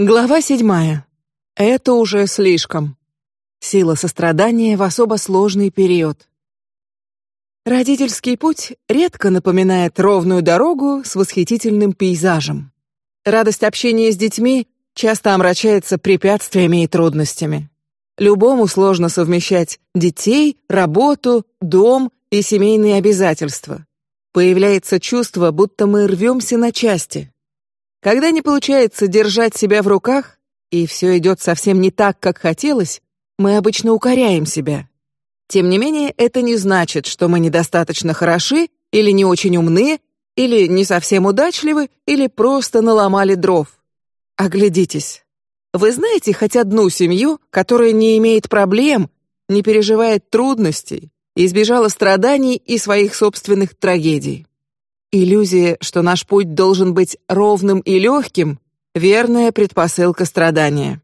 Глава седьмая. Это уже слишком. Сила сострадания в особо сложный период. Родительский путь редко напоминает ровную дорогу с восхитительным пейзажем. Радость общения с детьми часто омрачается препятствиями и трудностями. Любому сложно совмещать детей, работу, дом и семейные обязательства. Появляется чувство, будто мы рвемся на части. Когда не получается держать себя в руках, и все идет совсем не так, как хотелось, мы обычно укоряем себя. Тем не менее, это не значит, что мы недостаточно хороши или не очень умны, или не совсем удачливы, или просто наломали дров. Оглядитесь. Вы знаете хоть одну семью, которая не имеет проблем, не переживает трудностей, избежала страданий и своих собственных трагедий? Иллюзия, что наш путь должен быть ровным и легким, верная предпосылка страдания.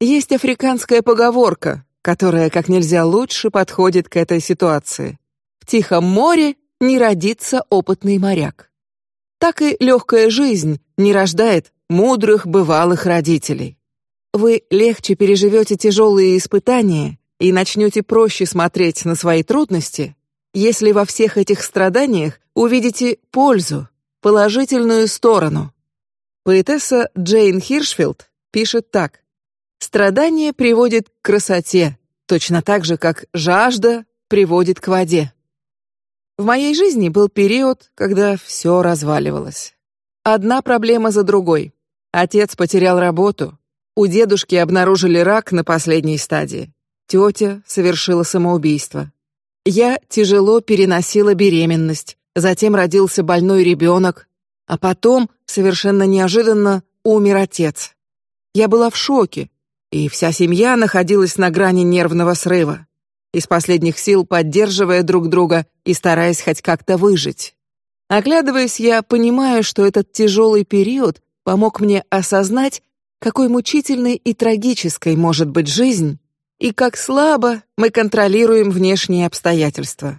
Есть африканская поговорка, которая как нельзя лучше подходит к этой ситуации. В тихом море не родится опытный моряк. Так и легкая жизнь не рождает мудрых бывалых родителей. Вы легче переживете тяжелые испытания и начнете проще смотреть на свои трудности, если во всех этих страданиях увидите пользу, положительную сторону. Поэтесса Джейн Хиршфилд пишет так: страдание приводит к красоте, точно так же, как жажда приводит к воде. В моей жизни был период, когда все разваливалось. Одна проблема за другой. Отец потерял работу, у дедушки обнаружили рак на последней стадии, тетя совершила самоубийство. Я тяжело переносила беременность, затем родился больной ребенок, а потом совершенно неожиданно умер отец. Я была в шоке, и вся семья находилась на грани нервного срыва, из последних сил поддерживая друг друга и стараясь хоть как-то выжить. Оглядываясь, я понимаю, что этот тяжелый период помог мне осознать, какой мучительной и трагической может быть жизнь, и как слабо мы контролируем внешние обстоятельства.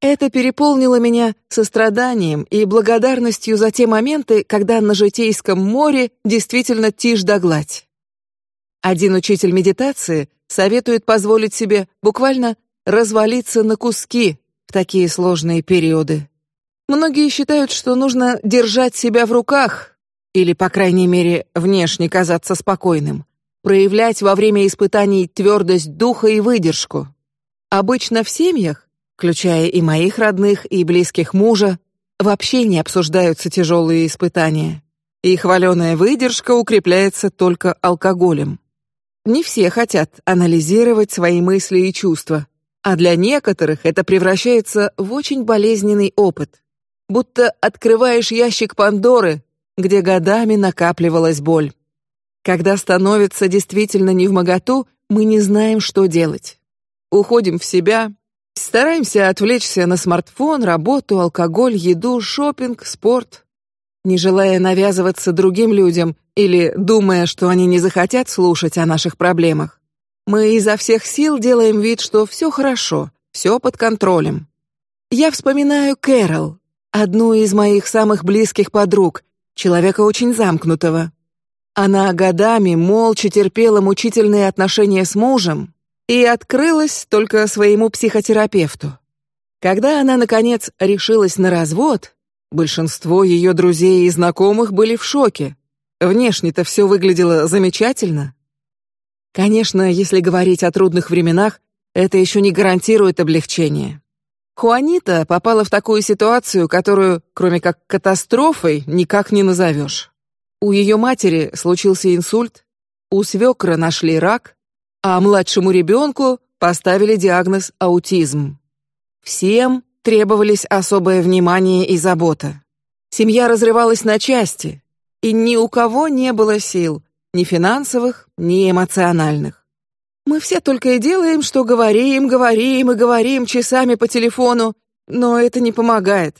Это переполнило меня состраданием и благодарностью за те моменты, когда на житейском море действительно тишь да гладь. Один учитель медитации советует позволить себе буквально развалиться на куски в такие сложные периоды. Многие считают, что нужно держать себя в руках или, по крайней мере, внешне казаться спокойным проявлять во время испытаний твердость духа и выдержку. Обычно в семьях, включая и моих родных и близких мужа, вообще не обсуждаются тяжелые испытания. И хваленая выдержка укрепляется только алкоголем. Не все хотят анализировать свои мысли и чувства, а для некоторых это превращается в очень болезненный опыт, будто открываешь ящик Пандоры, где годами накапливалась боль. Когда становится действительно не в моготу, мы не знаем, что делать. Уходим в себя, стараемся отвлечься на смартфон, работу, алкоголь, еду, шопинг, спорт, не желая навязываться другим людям или думая, что они не захотят слушать о наших проблемах. Мы изо всех сил делаем вид, что все хорошо, все под контролем. Я вспоминаю Кэрол, одну из моих самых близких подруг, человека очень замкнутого. Она годами молча терпела мучительные отношения с мужем и открылась только своему психотерапевту. Когда она наконец решилась на развод, большинство ее друзей и знакомых были в шоке. Внешне-то все выглядело замечательно. Конечно, если говорить о трудных временах, это еще не гарантирует облегчение. Хуанита попала в такую ситуацию, которую, кроме как катастрофой, никак не назовешь. У ее матери случился инсульт, у свекра нашли рак, а младшему ребенку поставили диагноз аутизм. Всем требовались особое внимание и забота. Семья разрывалась на части, и ни у кого не было сил, ни финансовых, ни эмоциональных. Мы все только и делаем, что говорим, говорим и говорим часами по телефону, но это не помогает.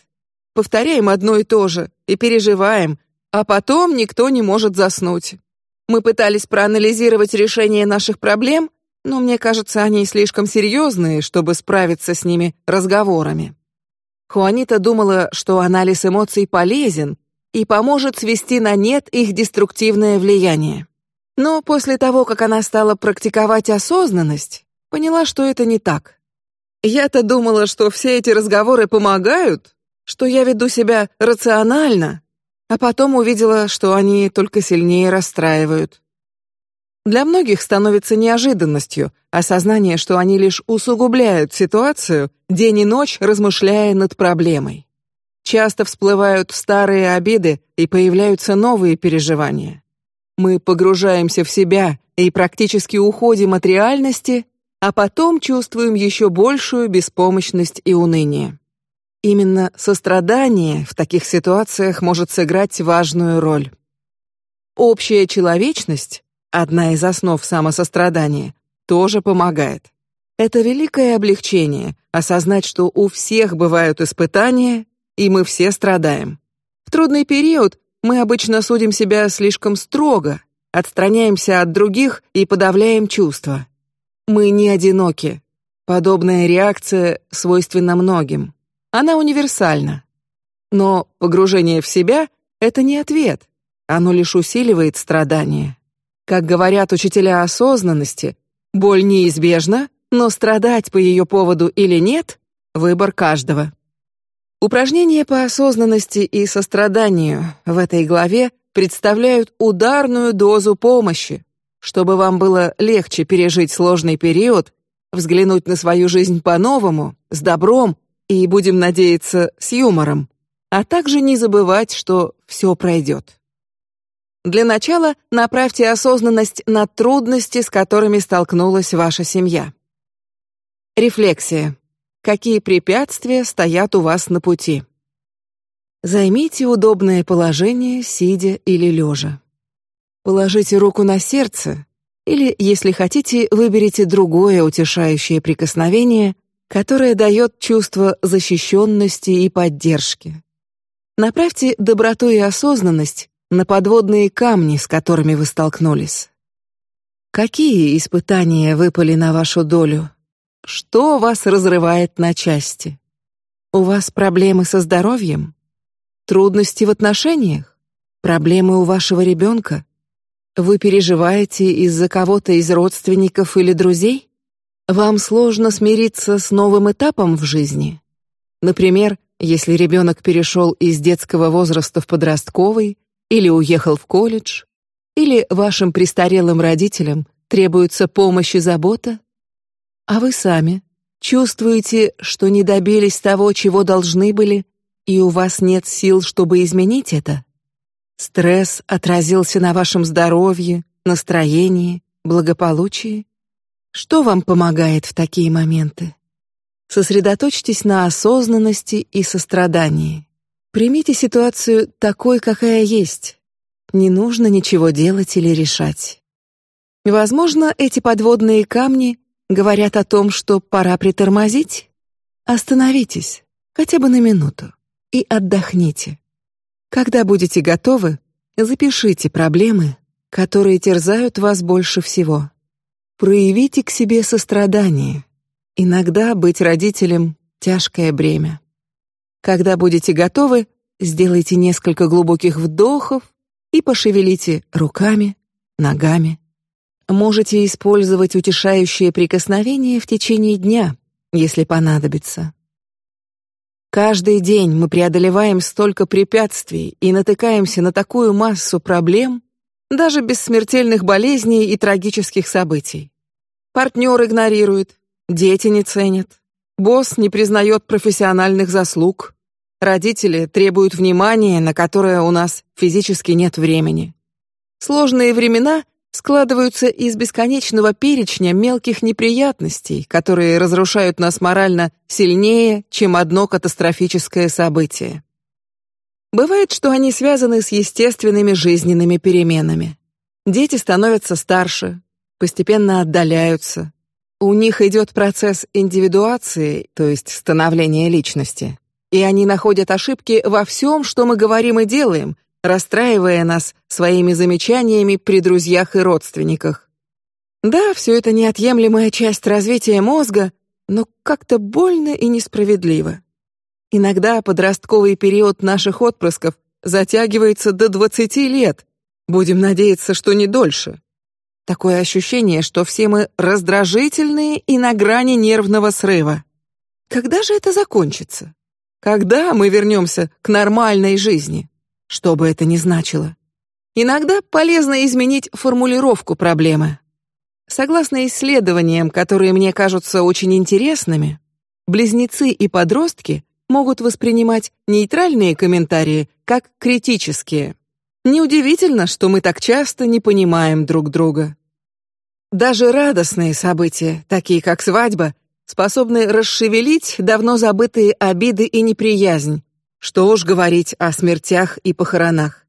Повторяем одно и то же и переживаем, а потом никто не может заснуть. Мы пытались проанализировать решение наших проблем, но мне кажется, они слишком серьезные, чтобы справиться с ними разговорами. Хуанита думала, что анализ эмоций полезен и поможет свести на нет их деструктивное влияние. Но после того, как она стала практиковать осознанность, поняла, что это не так. Я-то думала, что все эти разговоры помогают, что я веду себя рационально, а потом увидела, что они только сильнее расстраивают. Для многих становится неожиданностью осознание, что они лишь усугубляют ситуацию, день и ночь размышляя над проблемой. Часто всплывают старые обиды и появляются новые переживания. Мы погружаемся в себя и практически уходим от реальности, а потом чувствуем еще большую беспомощность и уныние. Именно сострадание в таких ситуациях может сыграть важную роль. Общая человечность одна из основ самосострадания, тоже помогает. Это великое облегчение осознать, что у всех бывают испытания, и мы все страдаем. В трудный период мы обычно судим себя слишком строго, отстраняемся от других и подавляем чувства. Мы не одиноки. Подобная реакция свойственна многим. Она универсальна. Но погружение в себя — это не ответ. Оно лишь усиливает страдания. Как говорят учителя осознанности, боль неизбежна, но страдать по ее поводу или нет — выбор каждого. Упражнения по осознанности и состраданию в этой главе представляют ударную дозу помощи, чтобы вам было легче пережить сложный период, взглянуть на свою жизнь по-новому, с добром и, будем надеяться, с юмором, а также не забывать, что все пройдет. Для начала направьте осознанность на трудности, с которыми столкнулась ваша семья. Рефлексия. Какие препятствия стоят у вас на пути? Займите удобное положение, сидя или лежа. Положите руку на сердце, или, если хотите, выберите другое утешающее прикосновение, которое дает чувство защищенности и поддержки. Направьте доброту и осознанность на подводные камни, с которыми вы столкнулись. Какие испытания выпали на вашу долю? Что вас разрывает на части? У вас проблемы со здоровьем? Трудности в отношениях? Проблемы у вашего ребенка? Вы переживаете из-за кого-то из родственников или друзей? Вам сложно смириться с новым этапом в жизни? Например, если ребенок перешел из детского возраста в подростковый, или уехал в колледж, или вашим престарелым родителям требуется помощь и забота, а вы сами чувствуете, что не добились того, чего должны были, и у вас нет сил, чтобы изменить это. Стресс отразился на вашем здоровье, настроении, благополучии. Что вам помогает в такие моменты? Сосредоточьтесь на осознанности и сострадании. Примите ситуацию такой, какая есть. Не нужно ничего делать или решать. Возможно, эти подводные камни говорят о том, что пора притормозить. Остановитесь, хотя бы на минуту, и отдохните. Когда будете готовы, запишите проблемы, которые терзают вас больше всего. Проявите к себе сострадание. Иногда быть родителем тяжкое бремя. Когда будете готовы, сделайте несколько глубоких вдохов и пошевелите руками, ногами. Можете использовать утешающие прикосновения в течение дня, если понадобится. Каждый день мы преодолеваем столько препятствий и натыкаемся на такую массу проблем, даже без смертельных болезней и трагических событий. Партнер игнорирует, дети не ценят, босс не признает профессиональных заслуг, Родители требуют внимания, на которое у нас физически нет времени. Сложные времена складываются из бесконечного перечня мелких неприятностей, которые разрушают нас морально сильнее, чем одно катастрофическое событие. Бывает, что они связаны с естественными жизненными переменами. Дети становятся старше, постепенно отдаляются. У них идет процесс индивидуации, то есть становления личности и они находят ошибки во всем, что мы говорим и делаем, расстраивая нас своими замечаниями при друзьях и родственниках. Да, все это неотъемлемая часть развития мозга, но как-то больно и несправедливо. Иногда подростковый период наших отпрысков затягивается до 20 лет. Будем надеяться, что не дольше. Такое ощущение, что все мы раздражительные и на грани нервного срыва. Когда же это закончится? Когда мы вернемся к нормальной жизни? Что бы это ни значило. Иногда полезно изменить формулировку проблемы. Согласно исследованиям, которые мне кажутся очень интересными, близнецы и подростки могут воспринимать нейтральные комментарии как критические. Неудивительно, что мы так часто не понимаем друг друга. Даже радостные события, такие как свадьба, способны расшевелить давно забытые обиды и неприязнь. Что уж говорить о смертях и похоронах.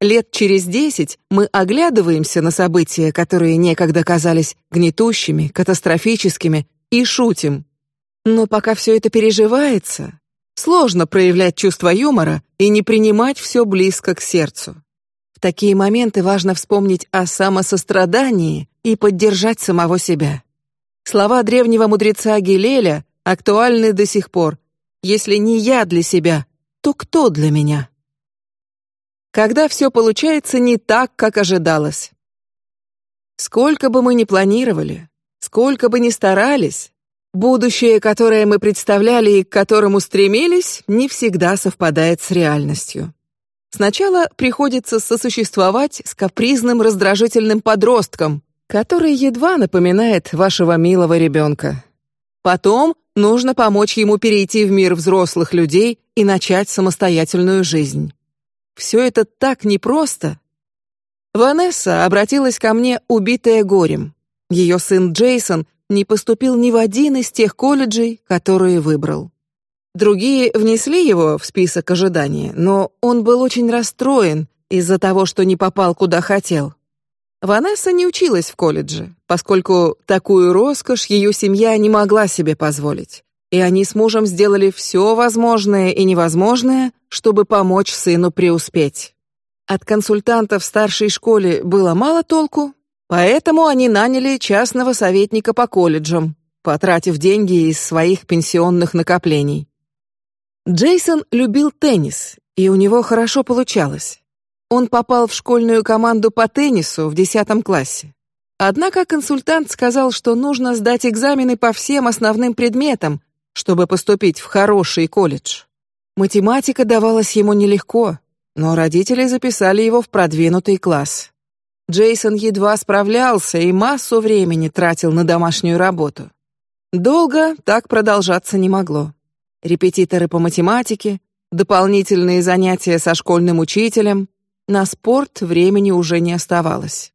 Лет через десять мы оглядываемся на события, которые некогда казались гнетущими, катастрофическими, и шутим. Но пока все это переживается, сложно проявлять чувство юмора и не принимать все близко к сердцу. В такие моменты важно вспомнить о самосострадании и поддержать самого себя. Слова древнего мудреца Гилеля актуальны до сих пор. Если не я для себя, то кто для меня? Когда все получается не так, как ожидалось. Сколько бы мы ни планировали, сколько бы ни старались, будущее, которое мы представляли и к которому стремились, не всегда совпадает с реальностью. Сначала приходится сосуществовать с капризным, раздражительным подростком, который едва напоминает вашего милого ребенка. Потом нужно помочь ему перейти в мир взрослых людей и начать самостоятельную жизнь. Все это так непросто. Ванесса обратилась ко мне, убитая горем. Ее сын Джейсон не поступил ни в один из тех колледжей, которые выбрал. Другие внесли его в список ожидания, но он был очень расстроен из-за того, что не попал куда хотел. Ванесса не училась в колледже, поскольку такую роскошь ее семья не могла себе позволить, и они с мужем сделали все возможное и невозможное, чтобы помочь сыну преуспеть. От консультантов в старшей школе было мало толку, поэтому они наняли частного советника по колледжам, потратив деньги из своих пенсионных накоплений. Джейсон любил теннис, и у него хорошо получалось. Он попал в школьную команду по теннису в десятом классе. Однако консультант сказал, что нужно сдать экзамены по всем основным предметам, чтобы поступить в хороший колледж. Математика давалась ему нелегко, но родители записали его в продвинутый класс. Джейсон едва справлялся и массу времени тратил на домашнюю работу. Долго так продолжаться не могло репетиторы по математике, дополнительные занятия со школьным учителем. На спорт времени уже не оставалось.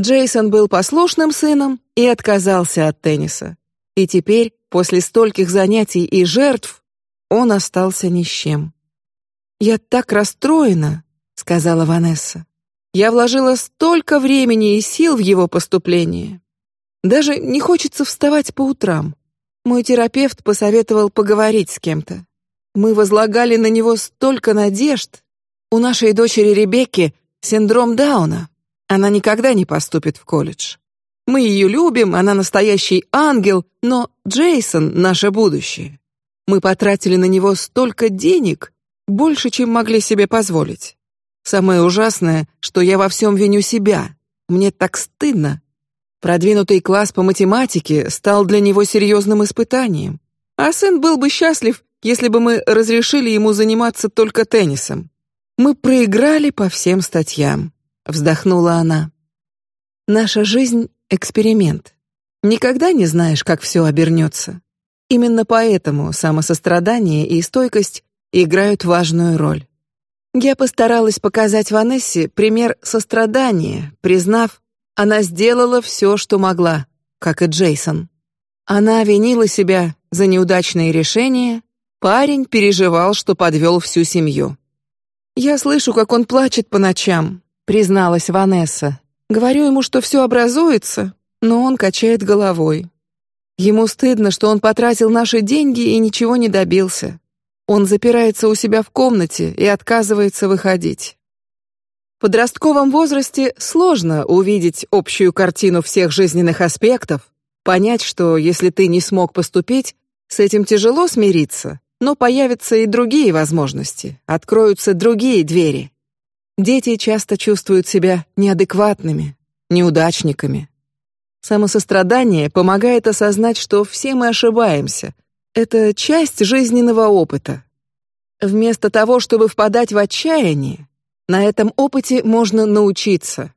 Джейсон был послушным сыном и отказался от тенниса. И теперь, после стольких занятий и жертв, он остался ни с чем. Я так расстроена, сказала Ванесса. Я вложила столько времени и сил в его поступление. Даже не хочется вставать по утрам. Мой терапевт посоветовал поговорить с кем-то. Мы возлагали на него столько надежд. У нашей дочери Ребекки синдром Дауна. Она никогда не поступит в колледж. Мы ее любим, она настоящий ангел, но Джейсон наше будущее. Мы потратили на него столько денег, больше, чем могли себе позволить. Самое ужасное, что я во всем виню себя. Мне так стыдно. Продвинутый класс по математике стал для него серьезным испытанием, а сын был бы счастлив, если бы мы разрешили ему заниматься только теннисом. Мы проиграли по всем статьям. Вздохнула она. Наша жизнь эксперимент. Никогда не знаешь, как все обернется. Именно поэтому самосострадание и стойкость играют важную роль. Я постаралась показать Ванессе пример сострадания, признав, она сделала все, что могла, как и Джейсон. Она винила себя за неудачные решения. Парень переживал, что подвел всю семью. Я слышу, как он плачет по ночам, призналась Ванесса. Говорю ему, что все образуется, но он качает головой. Ему стыдно, что он потратил наши деньги и ничего не добился. Он запирается у себя в комнате и отказывается выходить подростковом возрасте сложно увидеть общую картину всех жизненных аспектов, понять, что если ты не смог поступить, с этим тяжело смириться, но появятся и другие возможности, откроются другие двери. Дети часто чувствуют себя неадекватными, неудачниками. Самосострадание помогает осознать, что все мы ошибаемся. Это часть жизненного опыта. Вместо того, чтобы впадать в отчаяние, на этом опыте можно научиться.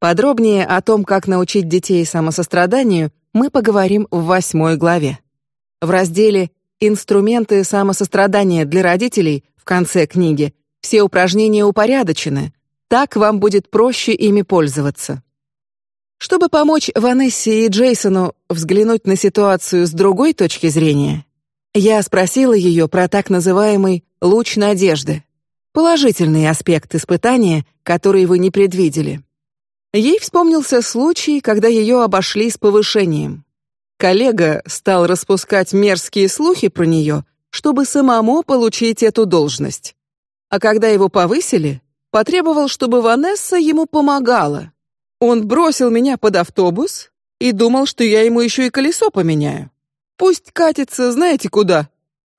Подробнее о том, как научить детей самосостраданию, мы поговорим в восьмой главе. В разделе «Инструменты самосострадания для родителей» в конце книги все упражнения упорядочены, так вам будет проще ими пользоваться. Чтобы помочь Ванессе и Джейсону взглянуть на ситуацию с другой точки зрения, я спросила ее про так называемый луч надежды, положительный аспект испытания, который вы не предвидели. Ей вспомнился случай, когда ее обошли с повышением. Коллега стал распускать мерзкие слухи про нее, чтобы самому получить эту должность. А когда его повысили, потребовал, чтобы Ванесса ему помогала. Он бросил меня под автобус и думал, что я ему еще и колесо поменяю. Пусть катится, знаете куда.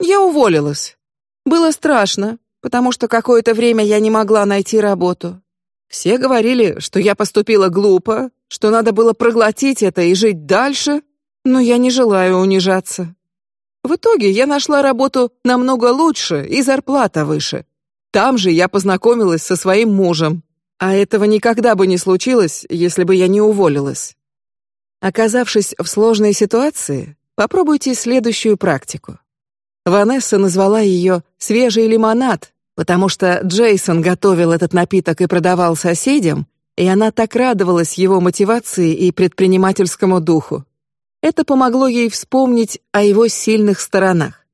Я уволилась. Было страшно, потому что какое-то время я не могла найти работу. Все говорили, что я поступила глупо, что надо было проглотить это и жить дальше, но я не желаю унижаться. В итоге я нашла работу намного лучше и зарплата выше. Там же я познакомилась со своим мужем, а этого никогда бы не случилось, если бы я не уволилась. Оказавшись в сложной ситуации, попробуйте следующую практику. Ванесса назвала ее свежий лимонад, потому что Джейсон готовил этот напиток и продавал соседям, и она так радовалась его мотивации и предпринимательскому духу. Это помогло ей вспомнить о его сильных сторонах.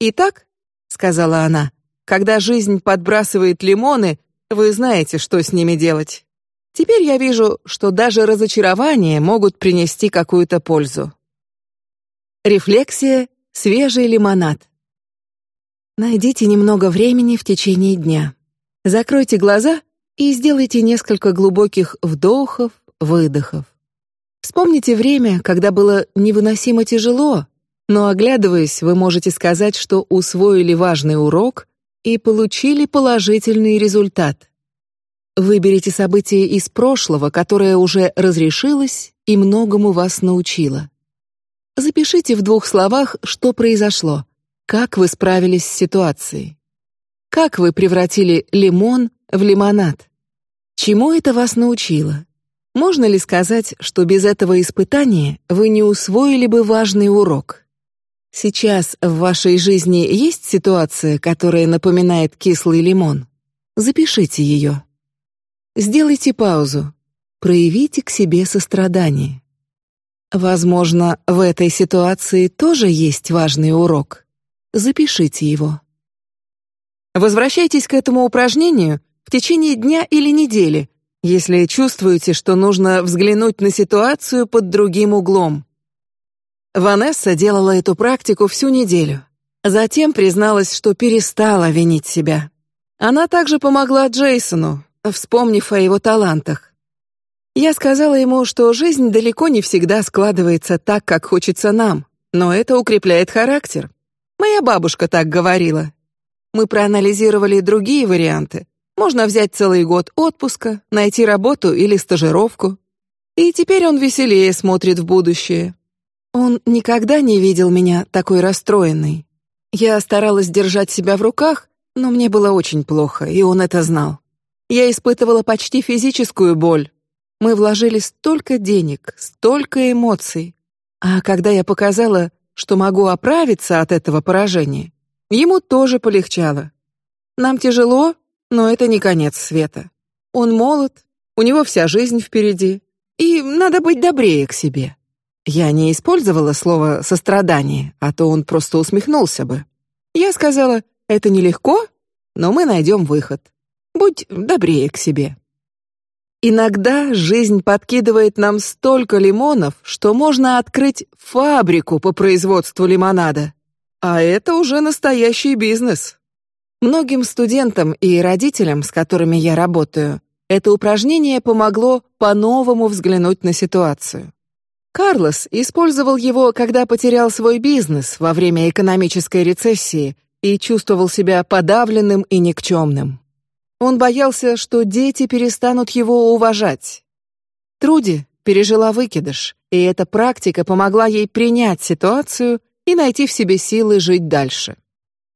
Итак, сказала она, когда жизнь подбрасывает лимоны, вы знаете, что с ними делать. Теперь я вижу, что даже разочарования могут принести какую-то пользу. Рефлексия, свежий лимонад. Найдите немного времени в течение дня. Закройте глаза и сделайте несколько глубоких вдохов, выдохов. Вспомните время, когда было невыносимо тяжело, но оглядываясь, вы можете сказать, что усвоили важный урок и получили положительный результат. Выберите событие из прошлого, которое уже разрешилось и многому вас научило. Запишите в двух словах, что произошло, как вы справились с ситуацией, как вы превратили лимон в лимонад, чему это вас научило. Можно ли сказать, что без этого испытания вы не усвоили бы важный урок? Сейчас в вашей жизни есть ситуация, которая напоминает кислый лимон? Запишите ее. Сделайте паузу. Проявите к себе сострадание. Возможно, в этой ситуации тоже есть важный урок. Запишите его. Возвращайтесь к этому упражнению в течение дня или недели, если чувствуете, что нужно взглянуть на ситуацию под другим углом. Ванесса делала эту практику всю неделю. Затем призналась, что перестала винить себя. Она также помогла Джейсону, вспомнив о его талантах. Я сказала ему, что жизнь далеко не всегда складывается так, как хочется нам, но это укрепляет характер. Моя бабушка так говорила. Мы проанализировали другие варианты. Можно взять целый год отпуска, найти работу или стажировку. И теперь он веселее смотрит в будущее. Он никогда не видел меня такой расстроенной. Я старалась держать себя в руках, но мне было очень плохо, и он это знал. Я испытывала почти физическую боль. Мы вложили столько денег, столько эмоций, а когда я показала, что могу оправиться от этого поражения, ему тоже полегчало. Нам тяжело, но это не конец света. Он молод, у него вся жизнь впереди, и надо быть добрее к себе. Я не использовала слово сострадание, а то он просто усмехнулся бы. Я сказала: это нелегко, но мы найдем выход. Будь добрее к себе. Иногда жизнь подкидывает нам столько лимонов, что можно открыть фабрику по производству лимонада, а это уже настоящий бизнес. Многим студентам и родителям, с которыми я работаю, это упражнение помогло по-новому взглянуть на ситуацию. Карлос использовал его, когда потерял свой бизнес во время экономической рецессии и чувствовал себя подавленным и никчемным. Он боялся, что дети перестанут его уважать. Труди пережила выкидыш, и эта практика помогла ей принять ситуацию и найти в себе силы жить дальше.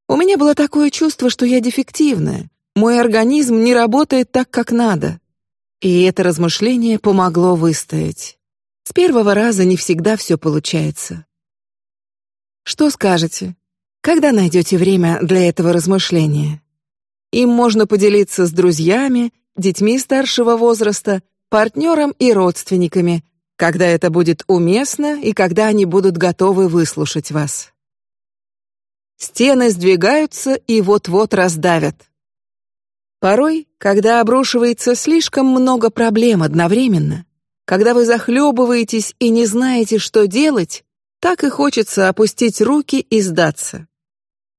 У меня было такое чувство, что я дефективная, мой организм не работает так, как надо. И это размышление помогло выстоять. С первого раза не всегда все получается. Что скажете? Когда найдете время для этого размышления? Им можно поделиться с друзьями, детьми старшего возраста, партнером и родственниками, когда это будет уместно и когда они будут готовы выслушать вас. Стены сдвигаются и вот-вот раздавят. Порой, когда обрушивается слишком много проблем одновременно, когда вы захлебываетесь и не знаете, что делать, так и хочется опустить руки и сдаться.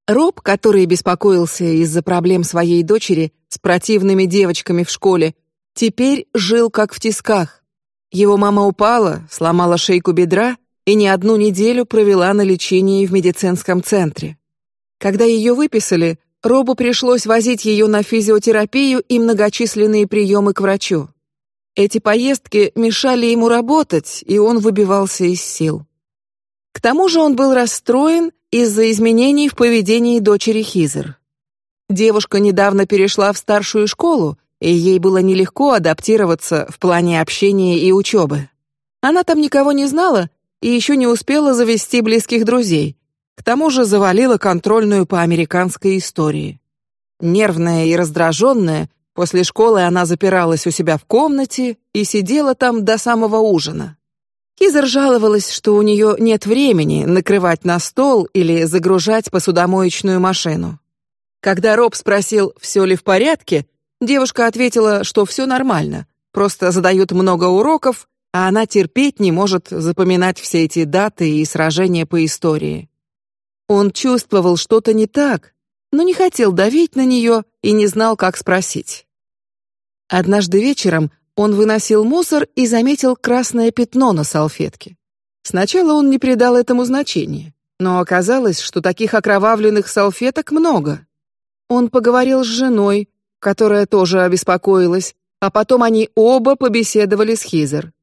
Роб, который беспокоился из-за проблем своей дочери с противными девочками в школе, теперь жил как в тисках. Его мама упала, сломала шейку бедра и не одну неделю провела на лечении в медицинском центре. Когда ее выписали, Робу пришлось возить ее на физиотерапию и многочисленные приемы к врачу. Эти поездки мешали ему работать, и он выбивался из сил. К тому же он был расстроен из-за изменений в поведении дочери Хизер. Девушка недавно перешла в старшую школу, и ей было нелегко адаптироваться в плане общения и учебы. Она там никого не знала и еще не успела завести близких друзей, к тому же завалила контрольную по американской истории. Нервная и раздраженная, после школы она запиралась у себя в комнате и сидела там до самого ужина. Кизер жаловалась, что у нее нет времени накрывать на стол или загружать посудомоечную машину. Когда Роб спросил, все ли в порядке, девушка ответила, что все нормально, просто задают много уроков, а она терпеть не может запоминать все эти даты и сражения по истории. Он чувствовал что-то не так, но не хотел давить на нее и не знал, как спросить. Однажды вечером он выносил мусор и заметил красное пятно на салфетке. Сначала он не придал этому значения, но оказалось, что таких окровавленных салфеток много. Он поговорил с женой, которая тоже обеспокоилась, а потом они оба побеседовали с Хизер.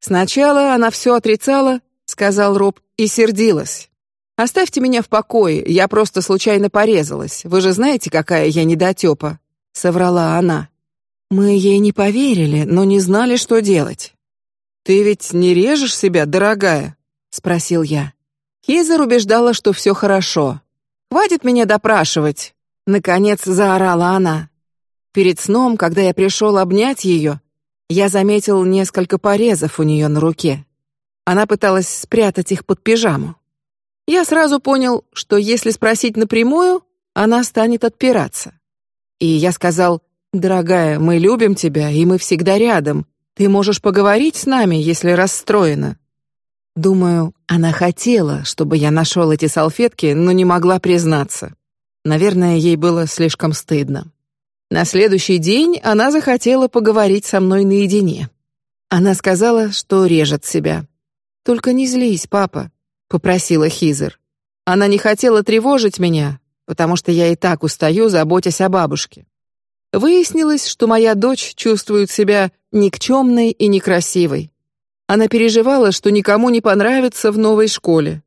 Сначала она все отрицала, сказал Роб, и сердилась. Оставьте меня в покое, я просто случайно порезалась. Вы же знаете, какая я недотепа, соврала она. Мы ей не поверили, но не знали, что делать. Ты ведь не режешь себя, дорогая? спросил я. Хизер убеждала, что все хорошо. Хватит меня допрашивать. Наконец заорала она. Перед сном, когда я пришел обнять ее, я заметил несколько порезов у нее на руке. Она пыталась спрятать их под пижаму. Я сразу понял, что если спросить напрямую, она станет отпираться. И я сказал, дорогая, мы любим тебя, и мы всегда рядом. Ты можешь поговорить с нами, если расстроена. Думаю, она хотела, чтобы я нашел эти салфетки, но не могла признаться. Наверное, ей было слишком стыдно. На следующий день она захотела поговорить со мной наедине. Она сказала, что режет себя. Только не злись, папа попросила Хизер. Она не хотела тревожить меня, потому что я и так устаю, заботясь о бабушке. Выяснилось, что моя дочь чувствует себя никчемной и некрасивой. Она переживала, что никому не понравится в новой школе.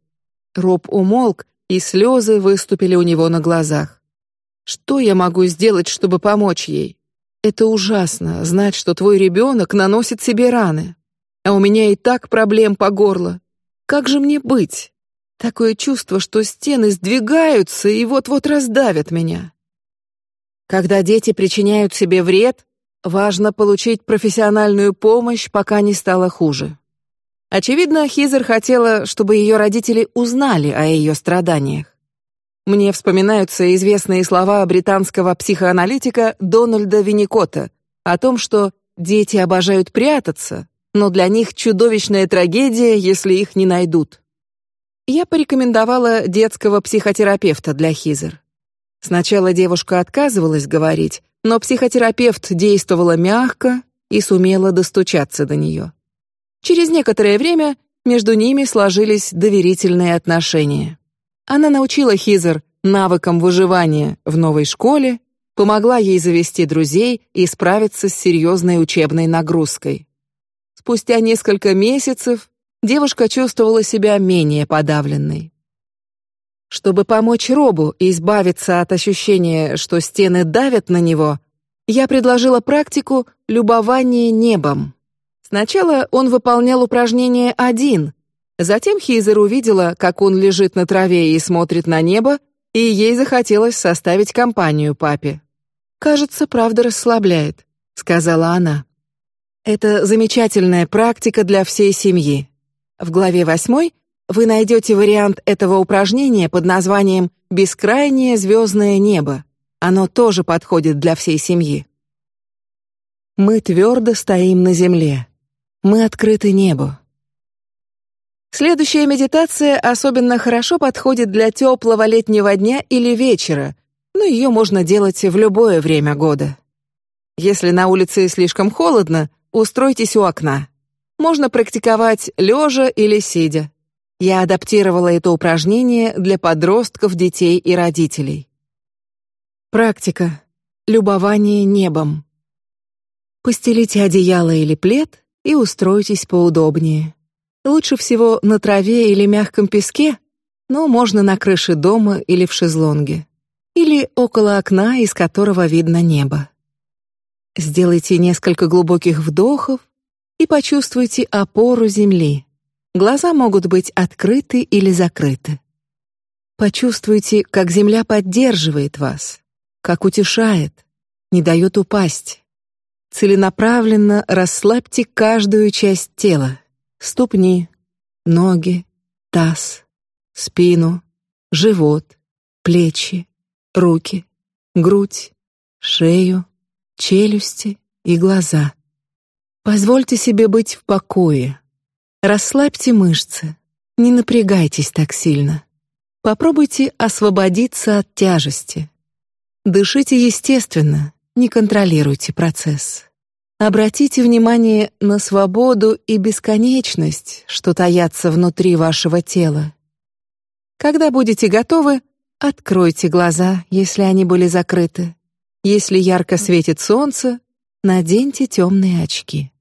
Роб умолк, и слезы выступили у него на глазах. Что я могу сделать, чтобы помочь ей? Это ужасно, знать, что твой ребенок наносит себе раны, а у меня и так проблем по горло. Как же мне быть? Такое чувство, что стены сдвигаются и вот-вот раздавят меня. Когда дети причиняют себе вред, важно получить профессиональную помощь, пока не стало хуже. Очевидно, Хизер хотела, чтобы ее родители узнали о ее страданиях. Мне вспоминаются известные слова британского психоаналитика Дональда Винникота о том, что дети обожают прятаться, но для них чудовищная трагедия, если их не найдут. Я порекомендовала детского психотерапевта для Хизер. Сначала девушка отказывалась говорить, но психотерапевт действовала мягко и сумела достучаться до нее. Через некоторое время между ними сложились доверительные отношения. Она научила Хизер навыкам выживания в новой школе, помогла ей завести друзей и справиться с серьезной учебной нагрузкой. спустя несколько месяцев девушка чувствовала себя менее подавленной. Чтобы помочь Робу избавиться от ощущения, что стены давят на него, я предложила практику любования небом. Сначала он выполнял упражнение один, затем Хизер увидела, как он лежит на траве и смотрит на небо, и ей захотелось составить компанию папе. Кажется, правда расслабляет, сказала она. Это замечательная практика для всей семьи. В главе восьмой вы найдете вариант этого упражнения под названием «Бескрайнее звездное небо». Оно тоже подходит для всей семьи. Мы твердо стоим на земле. Мы открыты небу. Следующая медитация особенно хорошо подходит для теплого летнего дня или вечера, но ее можно делать в любое время года. Если на улице слишком холодно, устройтесь у окна. Можно практиковать лежа или сидя. Я адаптировала это упражнение для подростков, детей и родителей. Практика. Любование небом. Постелите одеяло или плед и устройтесь поудобнее. Лучше всего на траве или мягком песке, но можно на крыше дома или в шезлонге, или около окна, из которого видно небо. Сделайте несколько глубоких вдохов и почувствуйте опору земли. Глаза могут быть открыты или закрыты. Почувствуйте, как земля поддерживает вас, как утешает, не дает упасть. Целенаправленно расслабьте каждую часть тела: ступни, ноги, таз, спину, живот, плечи, руки, грудь, шею, челюсти и глаза. Позвольте себе быть в покое, Расслабьте мышцы, не напрягайтесь так сильно. Попробуйте освободиться от тяжести. Дышите естественно, не контролируйте процесс. Обратите внимание на свободу и бесконечность, что таятся внутри вашего тела. Когда будете готовы, откройте глаза, если они были закрыты. Если ярко светит солнце, наденьте темные очки.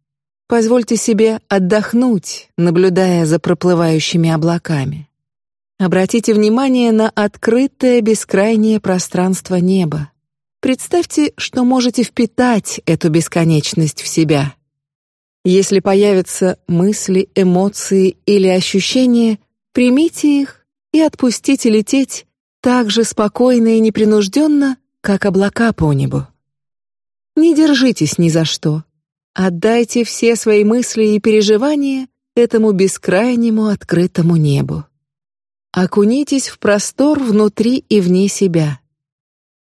Позвольте себе отдохнуть, наблюдая за проплывающими облаками. Обратите внимание на открытое бескрайнее пространство неба. Представьте, что можете впитать эту бесконечность в себя. Если появятся мысли, эмоции или ощущения, примите их и отпустите лететь так же спокойно и непринужденно, как облака по небу. Не держитесь ни за что. Отдайте все свои мысли и переживания этому бескрайнему открытому небу. Окунитесь в простор внутри и вне себя.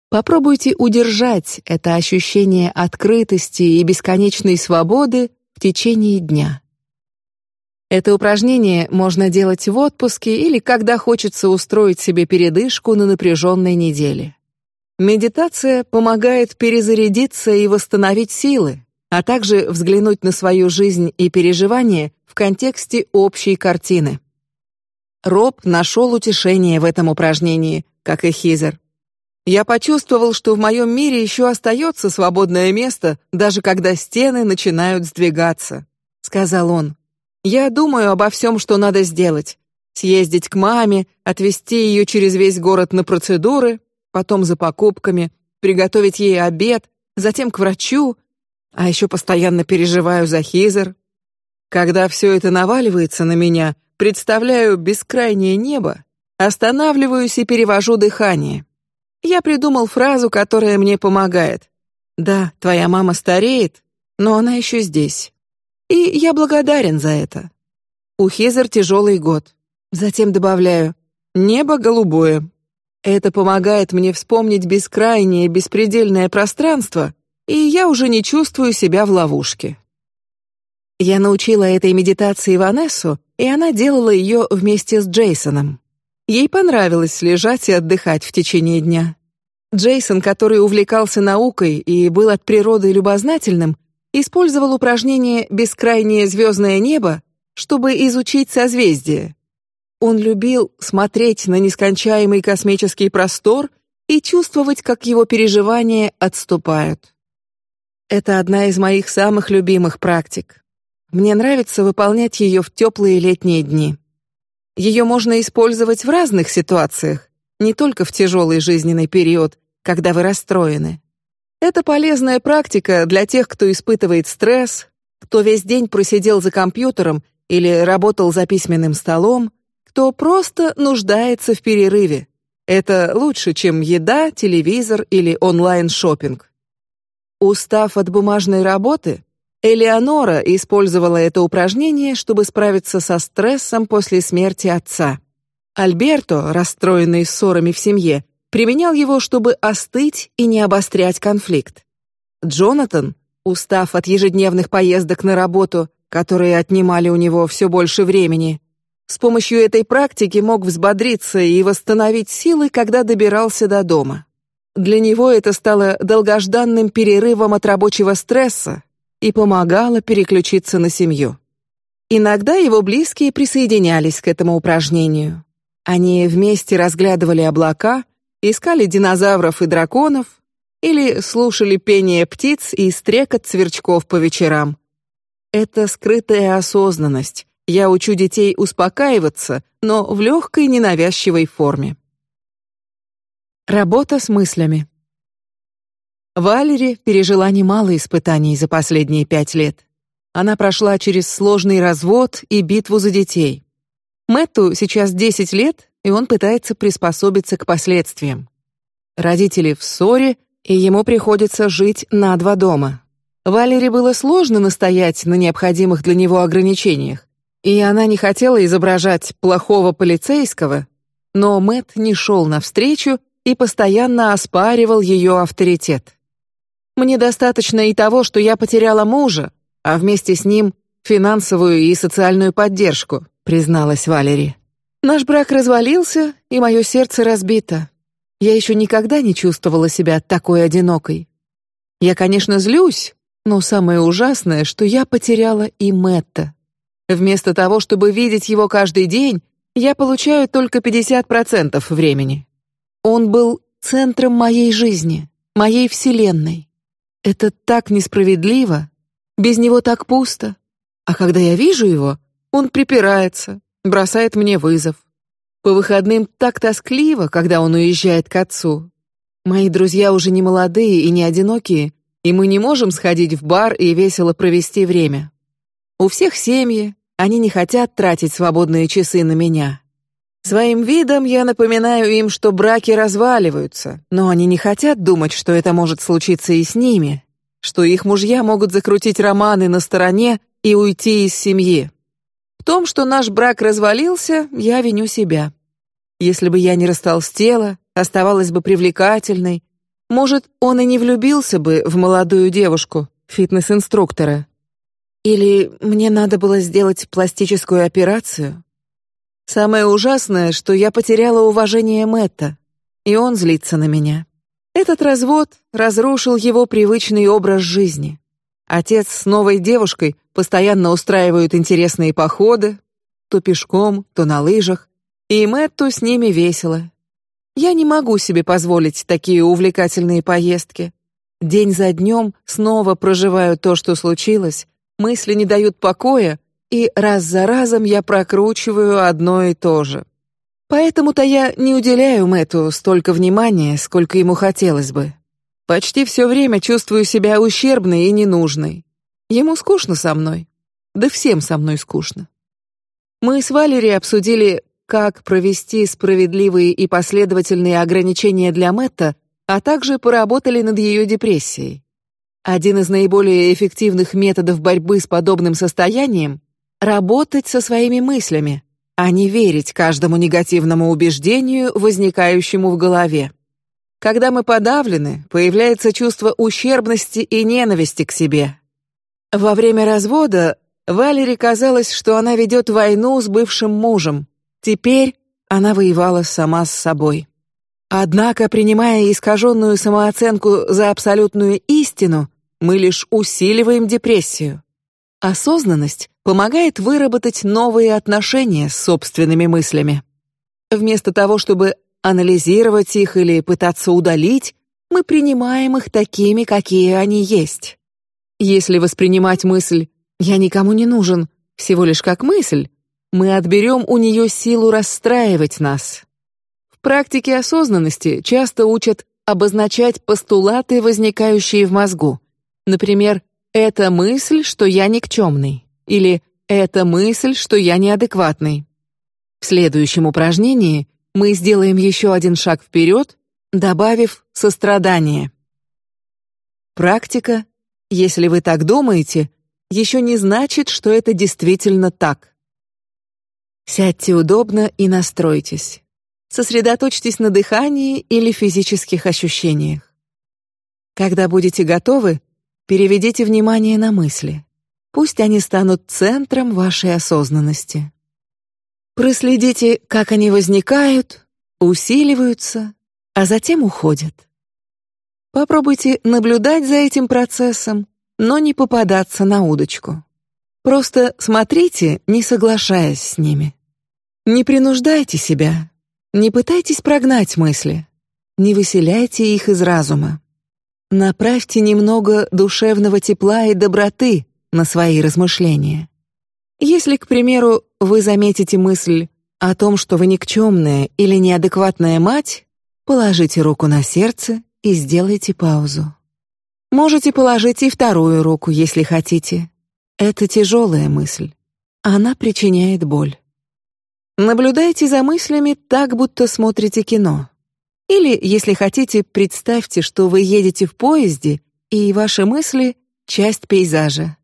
Попробуйте удержать это ощущение открытости и бесконечной свободы в течение дня. Это упражнение можно делать в отпуске или когда хочется устроить себе передышку на напряженной неделе. Медитация помогает перезарядиться и восстановить силы, а также взглянуть на свою жизнь и переживания в контексте общей картины. Роб нашел утешение в этом упражнении, как и Хизер. Я почувствовал, что в моем мире еще остается свободное место, даже когда стены начинают сдвигаться, сказал он. Я думаю обо всем, что надо сделать: съездить к маме, отвезти ее через весь город на процедуры, потом за покупками, приготовить ей обед, затем к врачу, а еще постоянно переживаю за Хизер. Когда все это наваливается на меня, представляю бескрайнее небо, останавливаюсь и перевожу дыхание. Я придумал фразу, которая мне помогает. Да, твоя мама стареет, но она еще здесь, и я благодарен за это. У Хизер тяжелый год. Затем добавляю: небо голубое. Это помогает мне вспомнить бескрайнее, беспредельное пространство, и я уже не чувствую себя в ловушке. Я научила этой медитации Ванессу, и она делала ее вместе с Джейсоном. Ей понравилось лежать и отдыхать в течение дня. Джейсон, который увлекался наукой и был от природы любознательным, использовал упражнение «Бескрайнее звездное небо», чтобы изучить созвездия. Он любил смотреть на нескончаемый космический простор и чувствовать, как его переживания отступают. Это одна из моих самых любимых практик. мне нравится выполнять ее в теплые летние дни. Ее можно использовать в разных ситуациях, не только в тяжелый жизненный период, когда вы расстроены. Это полезная практика для тех, кто испытывает стресс, кто весь день просидел за компьютером или работал за письменным столом, кто просто нуждается в перерыве. Это лучше, чем еда, телевизор или онлайн-шопинг. Устав от бумажной работы, Элеонора использовала это упражнение, чтобы справиться со стрессом после смерти отца. Альберто, расстроенный ссорами в семье, применял его, чтобы остыть и не обострять конфликт. Джонатан, устав от ежедневных поездок на работу, которые отнимали у него все больше времени, с помощью этой практики мог взбодриться и восстановить силы, когда добирался до дома. Для него это стало долгожданным перерывом от рабочего стресса и помогало переключиться на семью. Иногда его близкие присоединялись к этому упражнению. Они вместе разглядывали облака, искали динозавров и драконов или слушали пение птиц и стрекот сверчков по вечерам. Это скрытая осознанность. Я учу детей успокаиваться, но в легкой ненавязчивой форме. Работа с мыслями. Валери пережила немало испытаний за последние пять лет. Она прошла через сложный развод и битву за детей. Мэтту сейчас 10 лет, и он пытается приспособиться к последствиям. Родители в ссоре, и ему приходится жить на два дома. Валери было сложно настоять на необходимых для него ограничениях, и она не хотела изображать плохого полицейского, но Мэт не шел навстречу и постоянно оспаривал ее авторитет. Мне достаточно и того, что я потеряла мужа, а вместе с ним финансовую и социальную поддержку, призналась Валери. Наш брак развалился, и мое сердце разбито. Я еще никогда не чувствовала себя такой одинокой. Я, конечно, злюсь, но самое ужасное, что я потеряла и Мэтта. Вместо того, чтобы видеть его каждый день, я получаю только 50% времени. Он был центром моей жизни, моей вселенной. Это так несправедливо. Без него так пусто. А когда я вижу его, он припирается, бросает мне вызов. По выходным так тоскливо, когда он уезжает к отцу. Мои друзья уже не молодые и не одинокие, и мы не можем сходить в бар и весело провести время. У всех семьи, они не хотят тратить свободные часы на меня. Своим видом я напоминаю им, что браки разваливаются, но они не хотят думать, что это может случиться и с ними, что их мужья могут закрутить романы на стороне и уйти из семьи том, что наш брак развалился, я виню себя. Если бы я не растолстела, оставалась бы привлекательной, может, он и не влюбился бы в молодую девушку, фитнес-инструктора. Или мне надо было сделать пластическую операцию. Самое ужасное, что я потеряла уважение Мэтта, и он злится на меня. Этот развод разрушил его привычный образ жизни. Отец с новой девушкой постоянно устраивают интересные походы, то пешком, то на лыжах, и Мэтту с ними весело. Я не могу себе позволить такие увлекательные поездки. День за днем снова проживаю то, что случилось, мысли не дают покоя, и раз за разом я прокручиваю одно и то же. Поэтому-то я не уделяю Мэту столько внимания, сколько ему хотелось бы. Почти все время чувствую себя ущербной и ненужной. Ему скучно со мной. Да всем со мной скучно. Мы с Валерией обсудили, как провести справедливые и последовательные ограничения для Мэтта, а также поработали над ее депрессией. Один из наиболее эффективных методов борьбы с подобным состоянием — работать со своими мыслями, а не верить каждому негативному убеждению, возникающему в голове. Когда мы подавлены, появляется чувство ущербности и ненависти к себе. Во время развода Валере казалось, что она ведет войну с бывшим мужем. Теперь она воевала сама с собой. Однако, принимая искаженную самооценку за абсолютную истину, мы лишь усиливаем депрессию. Осознанность помогает выработать новые отношения с собственными мыслями. Вместо того, чтобы анализировать их или пытаться удалить, мы принимаем их такими, какие они есть. Если воспринимать мысль Я никому не нужен, всего лишь как мысль. Мы отберем у нее силу расстраивать нас. В практике осознанности часто учат обозначать постулаты, возникающие в мозгу. Например, это мысль, что я никчемный, или это мысль, что я неадекватный. В следующем упражнении мы сделаем еще один шаг вперед, добавив сострадание. Практика, если вы так думаете, еще не значит, что это действительно так. Сядьте удобно и настройтесь. Сосредоточьтесь на дыхании или физических ощущениях. Когда будете готовы, переведите внимание на мысли. Пусть они станут центром вашей осознанности. Проследите, как они возникают, усиливаются, а затем уходят. Попробуйте наблюдать за этим процессом, но не попадаться на удочку. Просто смотрите, не соглашаясь с ними. Не принуждайте себя, не пытайтесь прогнать мысли, не выселяйте их из разума. Направьте немного душевного тепла и доброты на свои размышления. Если, к примеру, вы заметите мысль о том, что вы никчемная или неадекватная мать, положите руку на сердце и сделайте паузу. Можете положить и вторую руку, если хотите. Это тяжелая мысль. Она причиняет боль. Наблюдайте за мыслями так, будто смотрите кино. Или, если хотите, представьте, что вы едете в поезде, и ваши мысли — часть пейзажа.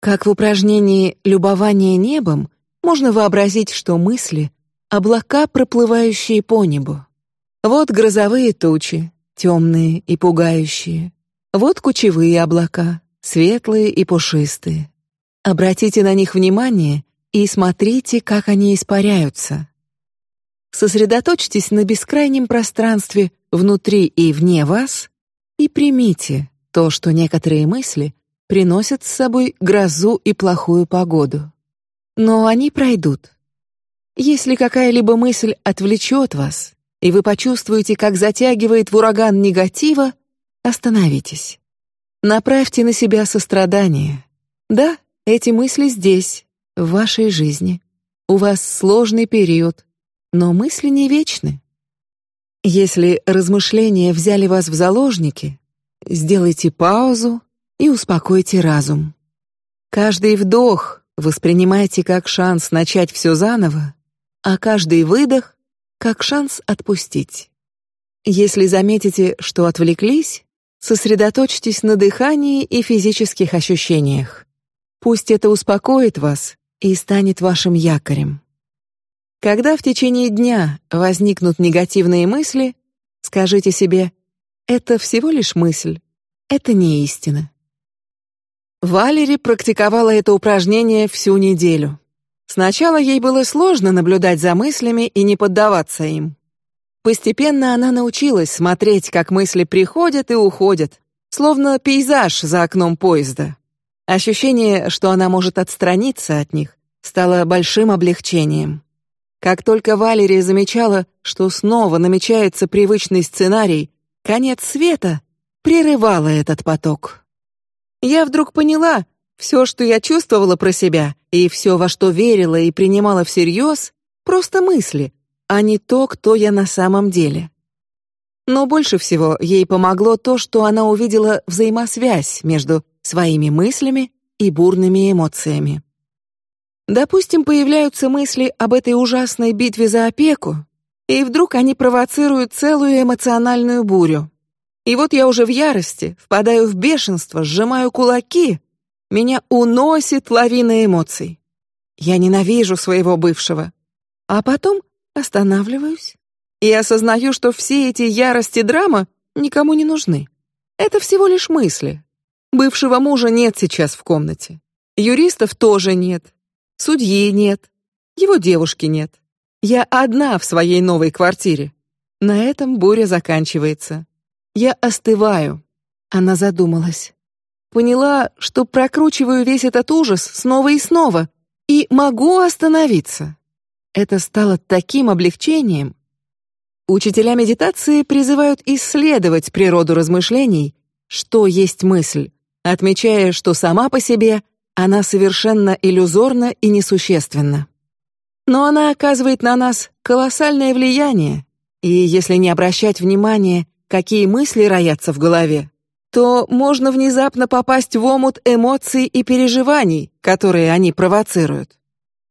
Как в упражнении «Любование небом» можно вообразить, что мысли — облака, проплывающие по небу. Вот грозовые тучи, темные и пугающие. Вот кучевые облака, светлые и пушистые. Обратите на них внимание и смотрите, как они испаряются. Сосредоточьтесь на бескрайнем пространстве внутри и вне вас и примите то, что некоторые мысли приносят с собой грозу и плохую погоду. Но они пройдут. Если какая-либо мысль отвлечет вас, и вы почувствуете, как затягивает в ураган негатива, остановитесь. Направьте на себя сострадание. Да, эти мысли здесь, в вашей жизни. У вас сложный период, но мысли не вечны. Если размышления взяли вас в заложники, сделайте паузу и успокойте разум. Каждый вдох воспринимайте как шанс начать все заново, а каждый выдох как шанс отпустить. Если заметите, что отвлеклись, сосредоточьтесь на дыхании и физических ощущениях. Пусть это успокоит вас и станет вашим якорем. Когда в течение дня возникнут негативные мысли, скажите себе: это всего лишь мысль, это не истина. Валери практиковала это упражнение всю неделю. Сначала ей было сложно наблюдать за мыслями и не поддаваться им. Постепенно она научилась смотреть, как мысли приходят и уходят, словно пейзаж за окном поезда. Ощущение, что она может отстраниться от них, стало большим облегчением. Как только Валерия замечала, что снова намечается привычный сценарий, конец света прерывала этот поток. Я вдруг поняла, все, что я чувствовала про себя, и все, во что верила и принимала всерьез, просто мысли, а не то, кто я на самом деле. Но больше всего ей помогло то, что она увидела взаимосвязь между своими мыслями и бурными эмоциями. Допустим, появляются мысли об этой ужасной битве за опеку, и вдруг они провоцируют целую эмоциональную бурю. И вот я уже в ярости, впадаю в бешенство, сжимаю кулаки. Меня уносит лавина эмоций. Я ненавижу своего бывшего. А потом останавливаюсь и осознаю, что все эти ярости драма никому не нужны. Это всего лишь мысли. Бывшего мужа нет сейчас в комнате. Юристов тоже нет. Судьи нет. Его девушки нет. Я одна в своей новой квартире. На этом буря заканчивается. Я остываю. Она задумалась. Поняла, что прокручиваю весь этот ужас снова и снова и могу остановиться. Это стало таким облегчением. Учителя медитации призывают исследовать природу размышлений, что есть мысль, отмечая, что сама по себе она совершенно иллюзорна и несущественна. Но она оказывает на нас колоссальное влияние, и если не обращать внимания, какие мысли роятся в голове, то можно внезапно попасть в омут эмоций и переживаний, которые они провоцируют.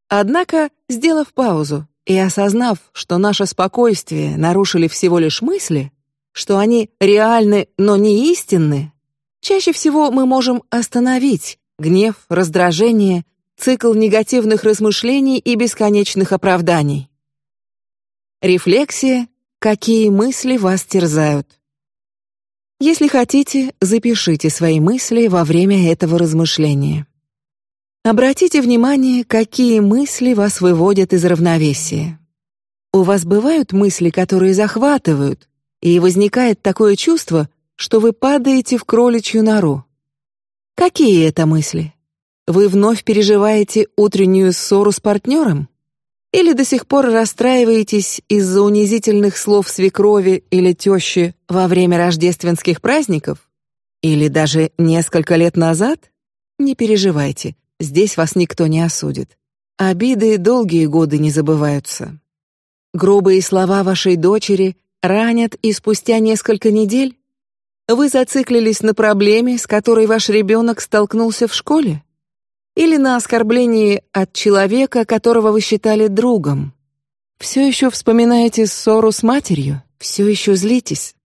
Однако, сделав паузу и осознав, что наше спокойствие нарушили всего лишь мысли, что они реальны, но не истинны, чаще всего мы можем остановить гнев, раздражение, цикл негативных размышлений и бесконечных оправданий. Рефлексия Какие мысли вас терзают? Если хотите, запишите свои мысли во время этого размышления. Обратите внимание, какие мысли вас выводят из равновесия. У вас бывают мысли, которые захватывают, и возникает такое чувство, что вы падаете в кроличью нору. Какие это мысли? Вы вновь переживаете утреннюю ссору с партнером? Или до сих пор расстраиваетесь из-за унизительных слов свекрови или тещи во время рождественских праздников? Или даже несколько лет назад? Не переживайте, здесь вас никто не осудит. Обиды долгие годы не забываются. Грубые слова вашей дочери ранят и спустя несколько недель вы зациклились на проблеме, с которой ваш ребенок столкнулся в школе или на оскорблении от человека, которого вы считали другом. Все еще вспоминаете ссору с матерью, все еще злитесь.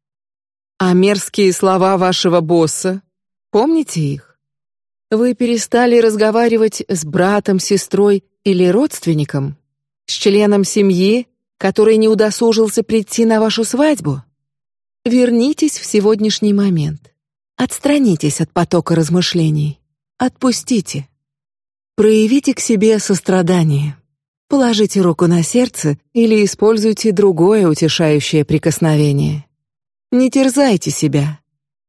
А мерзкие слова вашего босса, помните их? Вы перестали разговаривать с братом, сестрой или родственником, с членом семьи, который не удосужился прийти на вашу свадьбу. Вернитесь в сегодняшний момент. Отстранитесь от потока размышлений. Отпустите. Проявите к себе сострадание. Положите руку на сердце или используйте другое утешающее прикосновение. Не терзайте себя.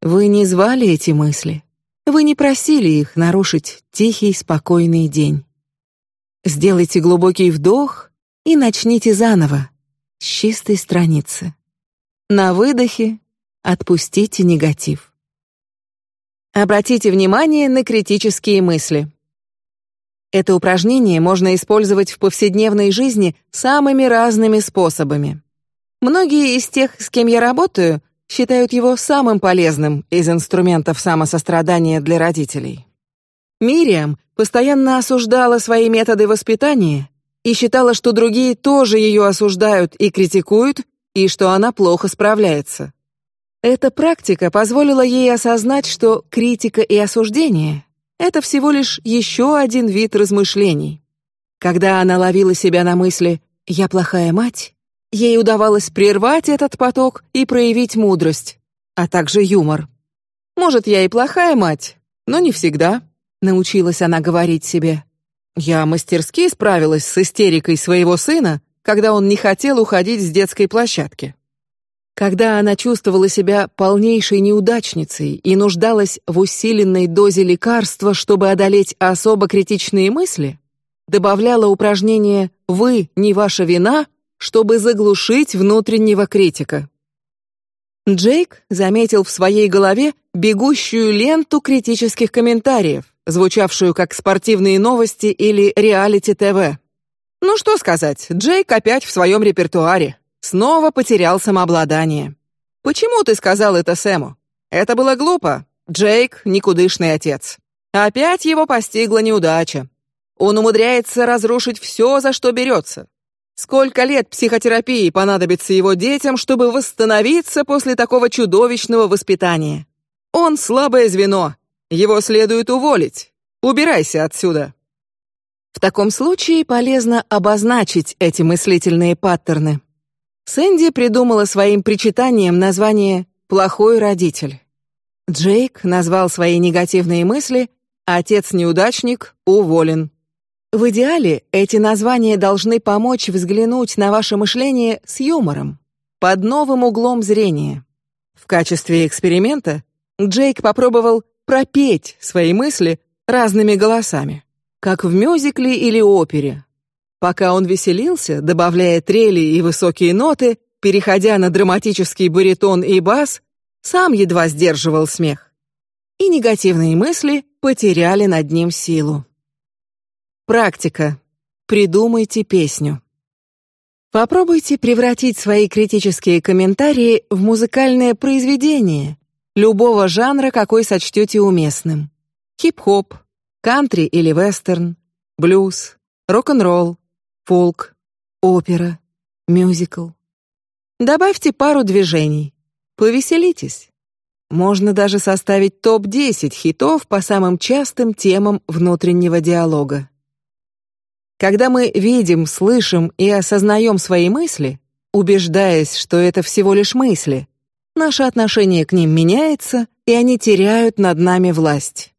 Вы не звали эти мысли. Вы не просили их нарушить тихий, спокойный день. Сделайте глубокий вдох и начните заново с чистой страницы. На выдохе отпустите негатив. Обратите внимание на критические мысли. Это упражнение можно использовать в повседневной жизни самыми разными способами. Многие из тех, с кем я работаю, считают его самым полезным из инструментов самосострадания для родителей. Мириам постоянно осуждала свои методы воспитания и считала, что другие тоже ее осуждают и критикуют, и что она плохо справляется. Эта практика позволила ей осознать, что критика и осуждение это всего лишь еще один вид размышлений. Когда она ловила себя на мысли «я плохая мать», ей удавалось прервать этот поток и проявить мудрость, а также юмор. Может, я и плохая мать, но не всегда, научилась она говорить себе. Я мастерски справилась с истерикой своего сына, когда он не хотел уходить с детской площадки. Когда она чувствовала себя полнейшей неудачницей и нуждалась в усиленной дозе лекарства, чтобы одолеть особо критичные мысли, добавляла упражнение «Вы не ваша вина», чтобы заглушить внутреннего критика. Джейк заметил в своей голове бегущую ленту критических комментариев, звучавшую как спортивные новости или реалити-ТВ. Ну что сказать, Джейк опять в своем репертуаре. Снова потерял самообладание. Почему ты сказал это Сэму? Это было глупо. Джейк никудышный отец. Опять его постигла неудача. Он умудряется разрушить все, за что берется. Сколько лет психотерапии понадобится его детям, чтобы восстановиться после такого чудовищного воспитания? Он слабое звено. Его следует уволить. Убирайся отсюда. В таком случае полезно обозначить эти мыслительные паттерны. Сэнди придумала своим причитанием название «плохой родитель». Джейк назвал свои негативные мысли «отец-неудачник уволен». В идеале эти названия должны помочь взглянуть на ваше мышление с юмором, под новым углом зрения. В качестве эксперимента Джейк попробовал пропеть свои мысли разными голосами, как в мюзикле или опере, Пока он веселился, добавляя трели и высокие ноты, переходя на драматический баритон и бас, сам едва сдерживал смех. И негативные мысли потеряли над ним силу. Практика. Придумайте песню. Попробуйте превратить свои критические комментарии в музыкальное произведение любого жанра, какой сочтете уместным. Хип-хоп, кантри или вестерн, блюз, рок-н-ролл, фолк, опера, мюзикл. Добавьте пару движений. Повеселитесь. Можно даже составить топ-10 хитов по самым частым темам внутреннего диалога. Когда мы видим, слышим и осознаем свои мысли, убеждаясь, что это всего лишь мысли, наше отношение к ним меняется, и они теряют над нами власть.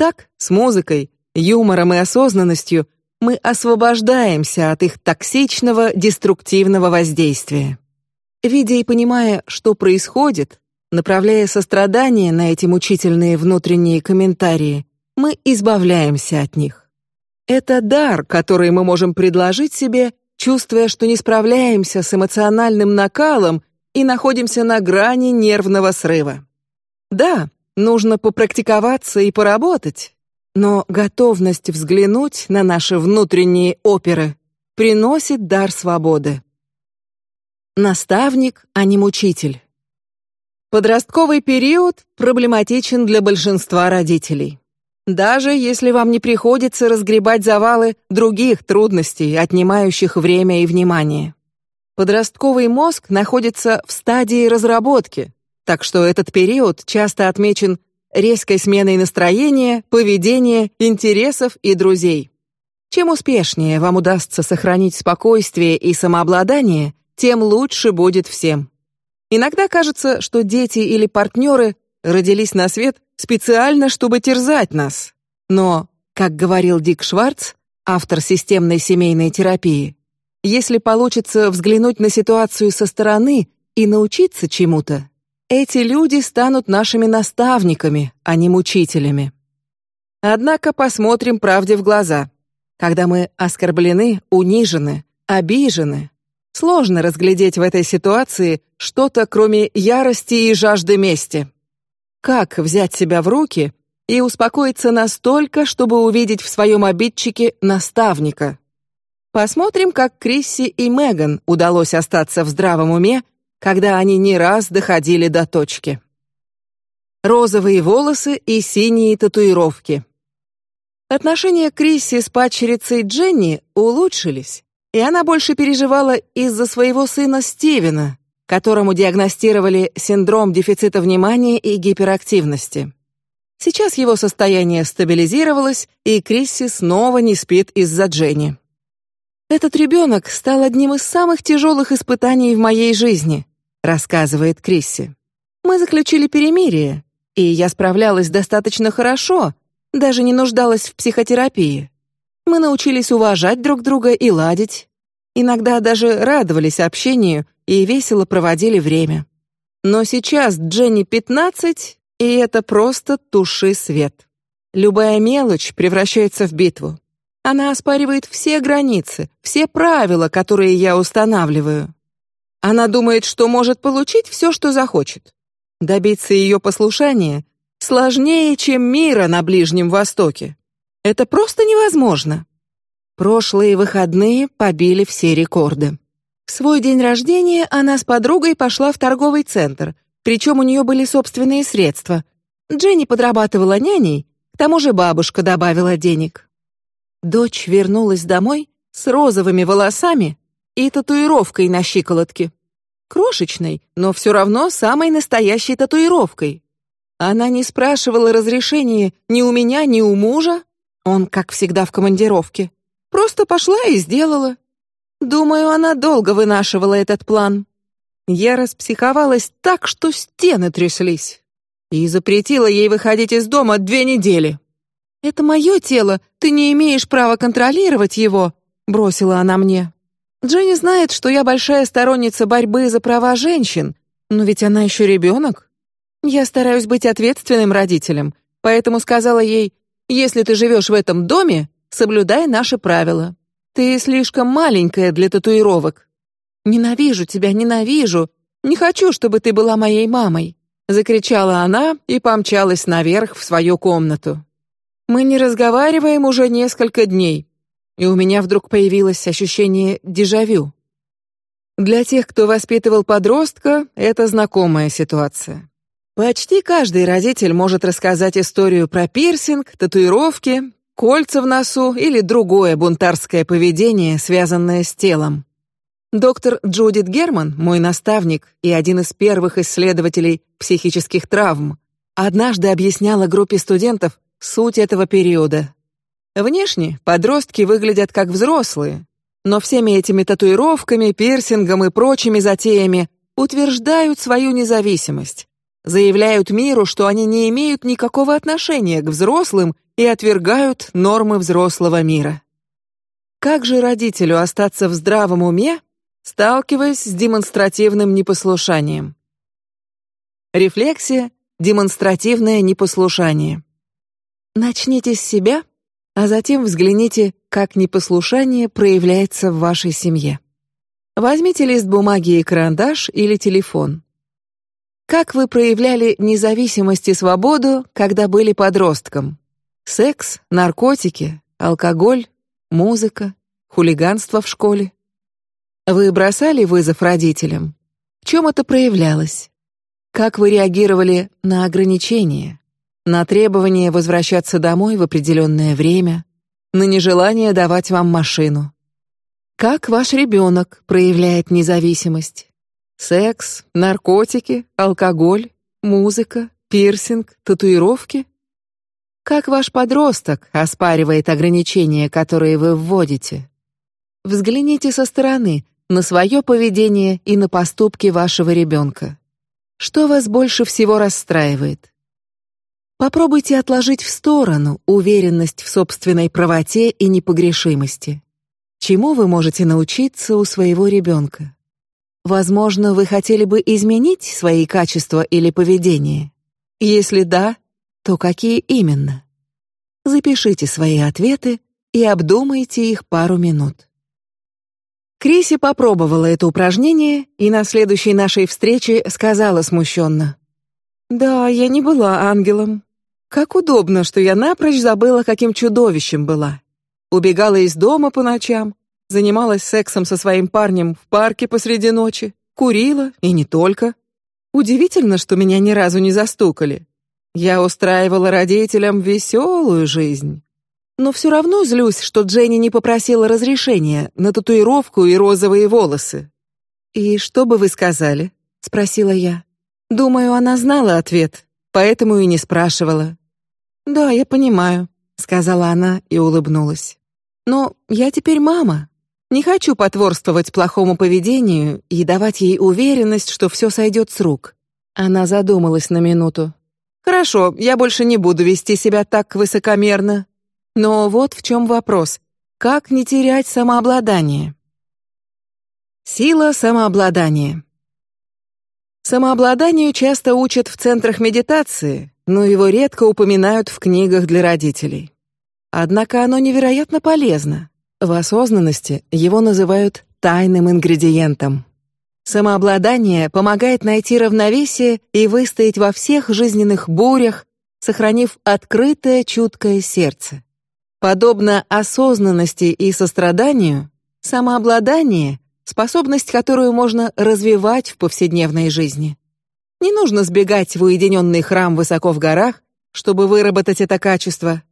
Так, с музыкой, юмором и осознанностью мы освобождаемся от их токсичного, деструктивного воздействия. Видя и понимая, что происходит, направляя сострадание на эти мучительные внутренние комментарии, мы избавляемся от них. Это дар, который мы можем предложить себе, чувствуя, что не справляемся с эмоциональным накалом и находимся на грани нервного срыва. Да, нужно попрактиковаться и поработать, но готовность взглянуть на наши внутренние оперы приносит дар свободы. Наставник, а не мучитель. Подростковый период проблематичен для большинства родителей даже если вам не приходится разгребать завалы других трудностей, отнимающих время и внимание. Подростковый мозг находится в стадии разработки, так что этот период часто отмечен резкой сменой настроения, поведения, интересов и друзей. Чем успешнее вам удастся сохранить спокойствие и самообладание, тем лучше будет всем. Иногда кажется, что дети или партнеры родились на свет специально, чтобы терзать нас. Но, как говорил Дик Шварц, автор системной семейной терапии, если получится взглянуть на ситуацию со стороны и научиться чему-то, эти люди станут нашими наставниками, а не мучителями. Однако посмотрим правде в глаза. Когда мы оскорблены, унижены, обижены, сложно разглядеть в этой ситуации что-то, кроме ярости и жажды мести. Как взять себя в руки и успокоиться настолько, чтобы увидеть в своем обидчике наставника? Посмотрим, как Крисси и Меган удалось остаться в здравом уме, когда они не раз доходили до точки. Розовые волосы и синие татуировки. Отношения Крисси с падчерицей Дженни улучшились, и она больше переживала из-за своего сына Стивена, которому диагностировали синдром дефицита внимания и гиперактивности. Сейчас его состояние стабилизировалось, и Крисси снова не спит из-за Дженни. Этот ребенок стал одним из самых тяжелых испытаний в моей жизни, рассказывает Крисси. Мы заключили перемирие, и я справлялась достаточно хорошо, даже не нуждалась в психотерапии. Мы научились уважать друг друга и ладить. Иногда даже радовались общению и весело проводили время. Но сейчас Дженни пятнадцать, и это просто туши свет. Любая мелочь превращается в битву. Она оспаривает все границы, все правила, которые я устанавливаю. Она думает, что может получить все, что захочет. Добиться ее послушания сложнее, чем мира на Ближнем Востоке. Это просто невозможно. Прошлые выходные побили все рекорды. В свой день рождения она с подругой пошла в торговый центр, причем у нее были собственные средства. Дженни подрабатывала няней, к тому же бабушка добавила денег. Дочь вернулась домой с розовыми волосами и татуировкой на щиколотке, крошечной, но все равно самой настоящей татуировкой. Она не спрашивала разрешения ни у меня, ни у мужа. Он, как всегда, в командировке. Просто пошла и сделала. Думаю, она долго вынашивала этот план. Я распсиховалась так, что стены тряслись, и запретила ей выходить из дома две недели. Это мое тело, ты не имеешь права контролировать его, бросила она мне. Дженни знает, что я большая сторонница борьбы за права женщин, но ведь она еще ребенок. Я стараюсь быть ответственным родителем, поэтому сказала ей: если ты живешь в этом доме, соблюдай наши правила. Ты слишком маленькая для татуировок. Ненавижу тебя, ненавижу. Не хочу, чтобы ты была моей мамой, закричала она и помчалась наверх в свою комнату. Мы не разговариваем уже несколько дней, и у меня вдруг появилось ощущение дежавю. Для тех, кто воспитывал подростка, это знакомая ситуация. Почти каждый родитель может рассказать историю про пирсинг, татуировки, кольца в носу или другое бунтарское поведение, связанное с телом. Доктор Джудит Герман, мой наставник и один из первых исследователей психических травм, однажды объясняла группе студентов суть этого периода. Внешне подростки выглядят как взрослые, но всеми этими татуировками, пирсингом и прочими затеями утверждают свою независимость, заявляют миру, что они не имеют никакого отношения к взрослым и отвергают нормы взрослого мира. Как же родителю остаться в здравом уме, сталкиваясь с демонстративным непослушанием? Рефлексия, демонстративное непослушание. Начните с себя, а затем взгляните, как непослушание проявляется в вашей семье. Возьмите лист бумаги и карандаш или телефон. Как вы проявляли независимость и свободу, когда были подростком? Секс, наркотики, алкоголь, музыка, хулиганство в школе. Вы бросали вызов родителям? В чем это проявлялось? Как вы реагировали на ограничения? На требование возвращаться домой в определенное время, на нежелание давать вам машину. Как ваш ребенок проявляет независимость? Секс, наркотики, алкоголь, музыка, пирсинг, татуировки? Как ваш подросток оспаривает ограничения, которые вы вводите? Взгляните со стороны на свое поведение и на поступки вашего ребенка. Что вас больше всего расстраивает? Попробуйте отложить в сторону уверенность в собственной правоте и непогрешимости. Чему вы можете научиться у своего ребенка? Возможно, вы хотели бы изменить свои качества или поведение. Если да, то какие именно? Запишите свои ответы и обдумайте их пару минут. Криси попробовала это упражнение и на следующей нашей встрече сказала смущенно: "Да, я не была ангелом. Как удобно, что я напрочь забыла, каким чудовищем была. Убегала из дома по ночам, занималась сексом со своим парнем в парке посреди ночи, курила и не только. Удивительно, что меня ни разу не застукали. Я устраивала родителям веселую жизнь. Но все равно злюсь, что Дженни не попросила разрешения на татуировку и розовые волосы. И что бы вы сказали? – спросила я. Думаю, она знала ответ, поэтому и не спрашивала. Да, я понимаю, сказала она и улыбнулась. Но я теперь мама. Не хочу потворствовать плохому поведению и давать ей уверенность, что все сойдет с рук. Она задумалась на минуту. Хорошо, я больше не буду вести себя так высокомерно. Но вот в чем вопрос: как не терять самообладание? Сила самообладания. Самообладанию часто учат в центрах медитации, но его редко упоминают в книгах для родителей. Однако оно невероятно полезно. В осознанности его называют тайным ингредиентом. Самообладание помогает найти равновесие и выстоять во всех жизненных бурях, сохранив открытое, чуткое сердце. Подобно осознанности и состраданию, самообладание — способность, которую можно развивать в повседневной жизни. Не нужно сбегать в уединенный храм высоко в горах, чтобы выработать это качество.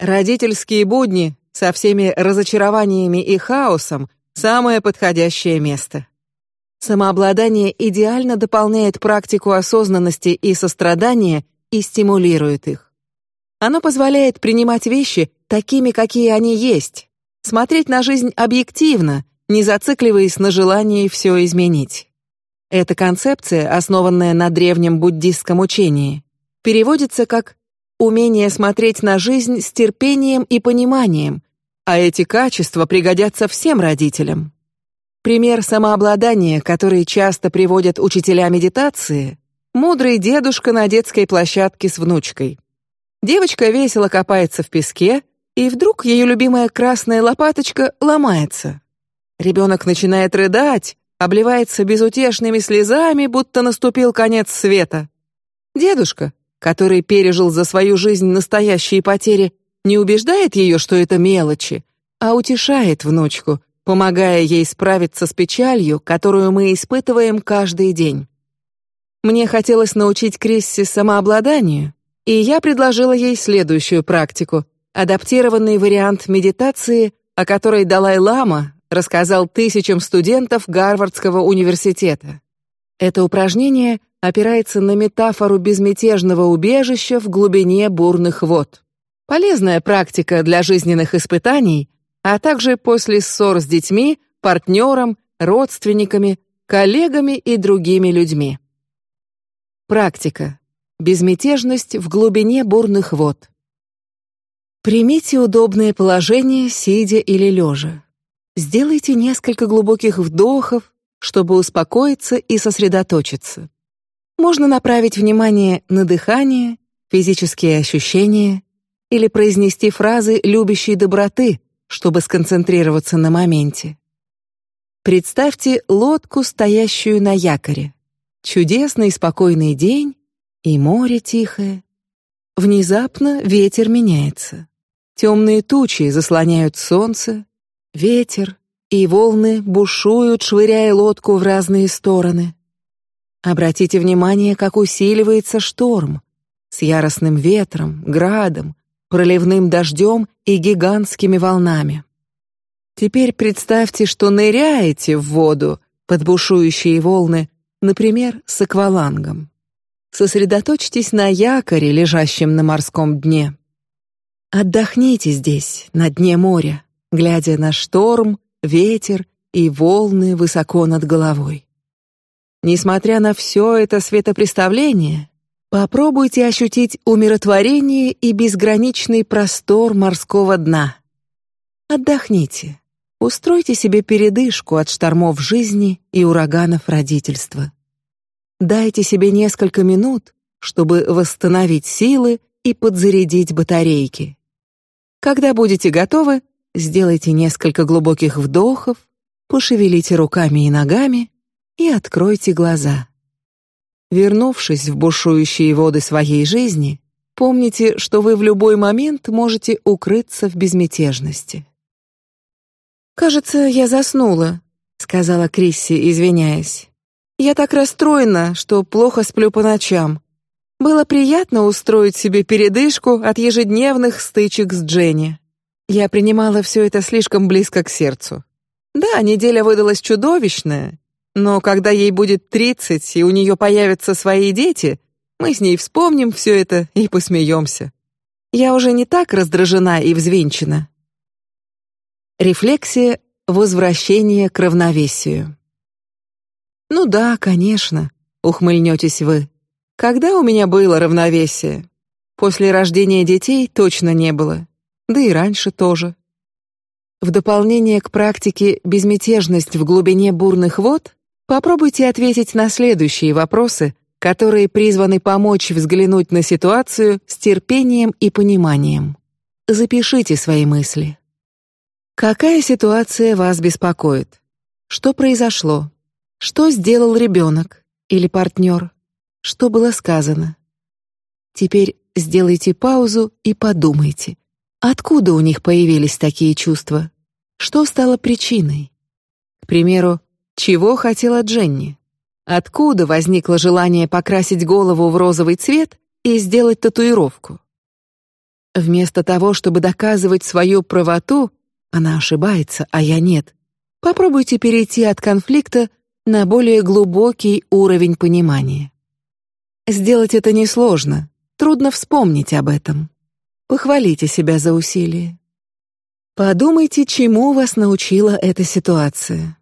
Родительские будни со всеми разочарованиями и хаосом самое подходящее место. Самообладание идеально дополняет практику осознанности и сострадания и стимулирует их. Оно позволяет принимать вещи такими, какие они есть, смотреть на жизнь объективно, не зацикливаясь на желании все изменить. Эта концепция, основанная на древнем буддистском учении, переводится как умение смотреть на жизнь с терпением и пониманием, а эти качества пригодятся всем родителям. Пример самообладания, который часто приводят учителя медитации, мудрый дедушка на детской площадке с внучкой. Девочка весело копается в песке, и вдруг ее любимая красная лопаточка ломается. Ребенок начинает рыдать, обливается безутешными слезами, будто наступил конец света. Дедушка, который пережил за свою жизнь настоящие потери, не убеждает ее, что это мелочи, а утешает внучку, помогая ей справиться с печалью, которую мы испытываем каждый день. Мне хотелось научить Крисси самообладанию, и я предложила ей следующую практику — адаптированный вариант медитации, о которой Далай-лама рассказал тысячам студентов Гарвардского университета. Это упражнение опирается на метафору безмятежного убежища в глубине бурных вод. Полезная практика для жизненных испытаний, а также после ссор с детьми, партнером, родственниками, коллегами и другими людьми. Практика. Безмятежность в глубине бурных вод. Примите удобное положение, сидя или лежа. Сделайте несколько глубоких вдохов, чтобы успокоиться и сосредоточиться. Можно направить внимание на дыхание, физические ощущения или произнести фразы любящей доброты, чтобы сконцентрироваться на моменте. Представьте лодку, стоящую на якоре. Чудесный спокойный день и море тихое. Внезапно ветер меняется. Темные тучи заслоняют солнце, ветер и волны бушуют, швыряя лодку в разные стороны. Обратите внимание, как усиливается шторм с яростным ветром, градом, проливным дождем и гигантскими волнами. Теперь представьте, что ныряете в воду под бушующие волны, например, с аквалангом. Сосредоточьтесь на якоре, лежащем на морском дне. Отдохните здесь, на дне моря, глядя на шторм, ветер и волны высоко над головой. Несмотря на все это светопреставление, попробуйте ощутить умиротворение и безграничный простор морского дна. Отдохните, устройте себе передышку от штормов жизни и ураганов родительства. Дайте себе несколько минут, чтобы восстановить силы и подзарядить батарейки. Когда будете готовы, сделайте несколько глубоких вдохов, пошевелите руками и ногами и откройте глаза. Вернувшись в бушующие воды своей жизни, помните, что вы в любой момент можете укрыться в безмятежности. Кажется, я заснула, сказала Крисси, извиняясь. Я так расстроена, что плохо сплю по ночам. Было приятно устроить себе передышку от ежедневных стычек с Дженни. Я принимала все это слишком близко к сердцу. Да, неделя выдалась чудовищная, но когда ей будет тридцать и у нее появятся свои дети, мы с ней вспомним все это и посмеемся. Я уже не так раздражена и взвинчена. Рефлексия возвращение к равновесию. Ну да, конечно, ухмыльнетесь вы. Когда у меня было равновесие? После рождения детей точно не было, да и раньше тоже. В дополнение к практике безмятежность в глубине бурных вод Попробуйте ответить на следующие вопросы, которые призваны помочь взглянуть на ситуацию с терпением и пониманием. Запишите свои мысли. Какая ситуация вас беспокоит? Что произошло? Что сделал ребенок или партнер? Что было сказано? Теперь сделайте паузу и подумайте, откуда у них появились такие чувства, что стало причиной. К примеру, чего хотела Дженни? Откуда возникло желание покрасить голову в розовый цвет и сделать татуировку? Вместо того, чтобы доказывать свою правоту, она ошибается, а я нет. Попробуйте перейти от конфликта на более глубокий уровень понимания. Сделать это несложно, трудно вспомнить об этом. Похвалите себя за усилие. Подумайте, чему вас научила эта ситуация.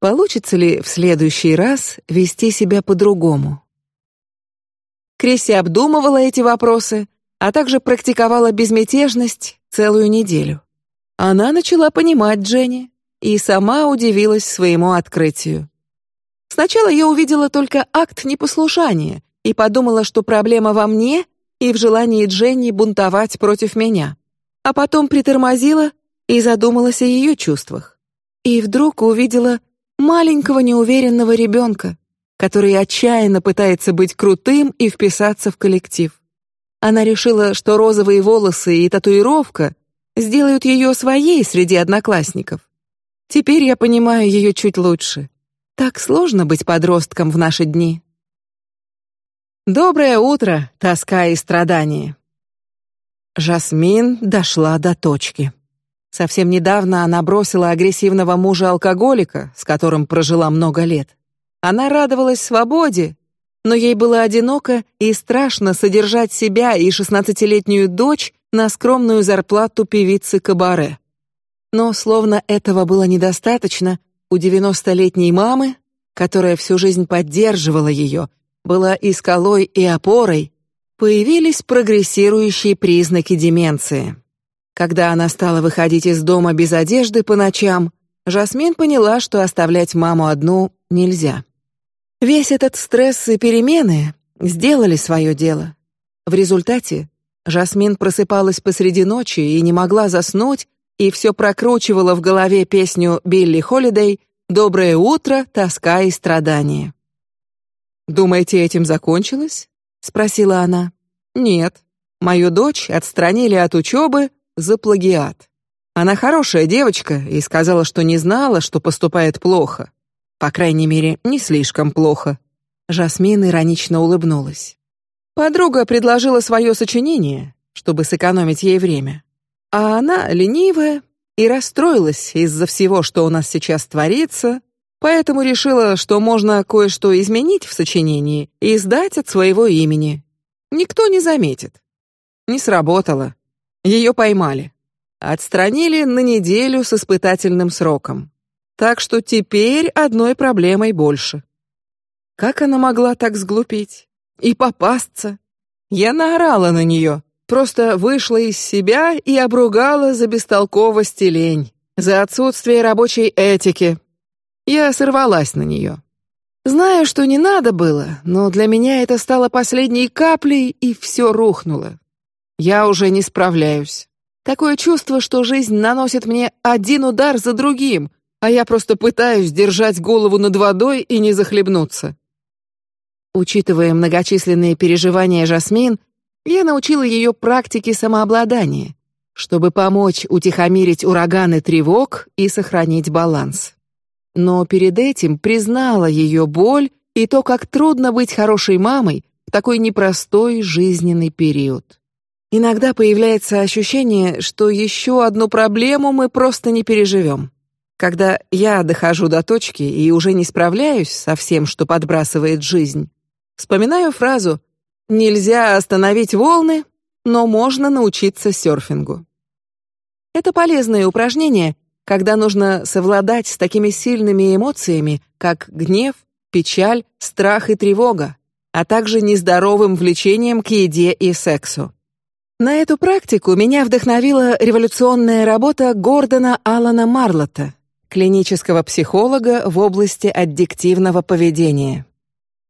Получится ли в следующий раз вести себя по-другому? Крисси обдумывала эти вопросы, а также практиковала безмятежность целую неделю. Она начала понимать Дженни и сама удивилась своему открытию. Сначала я увидела только акт непослушания и подумала, что проблема во мне и в желании Дженни бунтовать против меня, а потом притормозила и задумалась о ее чувствах. И вдруг увидела маленького неуверенного ребенка, который отчаянно пытается быть крутым и вписаться в коллектив. Она решила, что розовые волосы и татуировка сделают ее своей среди одноклассников. Теперь я понимаю ее чуть лучше. Так сложно быть подростком в наши дни. Доброе утро, тоска и страдания. Жасмин дошла до точки. Совсем недавно она бросила агрессивного мужа-алкоголика, с которым прожила много лет. Она радовалась свободе, но ей было одиноко и страшно содержать себя и шестнадцатилетнюю дочь на скромную зарплату певицы кабаре. Но словно этого было недостаточно, у девяностолетней мамы, которая всю жизнь поддерживала ее, была и скалой, и опорой, появились прогрессирующие признаки деменции. Когда она стала выходить из дома без одежды по ночам, Жасмин поняла, что оставлять маму одну нельзя. Весь этот стресс и перемены сделали свое дело. В результате Жасмин просыпалась посреди ночи и не могла заснуть, и все прокручивала в голове песню Билли Холидей «Доброе утро, тоска и страдания». Думаете, этим закончилось? – спросила она. Нет, мою дочь отстранили от учебы за плагиат. Она хорошая девочка и сказала, что не знала, что поступает плохо. По крайней мере, не слишком плохо. Жасмин иронично улыбнулась. Подруга предложила свое сочинение, чтобы сэкономить ей время, а она ленивая и расстроилась из-за всего, что у нас сейчас творится, поэтому решила, что можно кое-что изменить в сочинении и сдать от своего имени. Никто не заметит. Не сработало. Ее поймали. Отстранили на неделю с испытательным сроком. Так что теперь одной проблемой больше. Как она могла так сглупить и попасться? Я наорала на нее, просто вышла из себя и обругала за бестолковость и лень, за отсутствие рабочей этики. Я сорвалась на нее. Знаю, что не надо было, но для меня это стало последней каплей, и все рухнуло. Я уже не справляюсь. Такое чувство, что жизнь наносит мне один удар за другим, а я просто пытаюсь держать голову над водой и не захлебнуться. Учитывая многочисленные переживания Жасмин, я научила ее практике самообладания, чтобы помочь утихомирить ураганы тревог и сохранить баланс. Но перед этим признала ее боль и то, как трудно быть хорошей мамой в такой непростой жизненный период. Иногда появляется ощущение, что еще одну проблему мы просто не переживем. Когда я дохожу до точки и уже не справляюсь со всем, что подбрасывает жизнь, вспоминаю фразу «Нельзя остановить волны, но можно научиться серфингу». Это полезное упражнение, когда нужно совладать с такими сильными эмоциями, как гнев, печаль, страх и тревога, а также нездоровым влечением к еде и сексу. На эту практику меня вдохновила революционная работа Гордона Алана Марлота, клинического психолога в области аддиктивного поведения.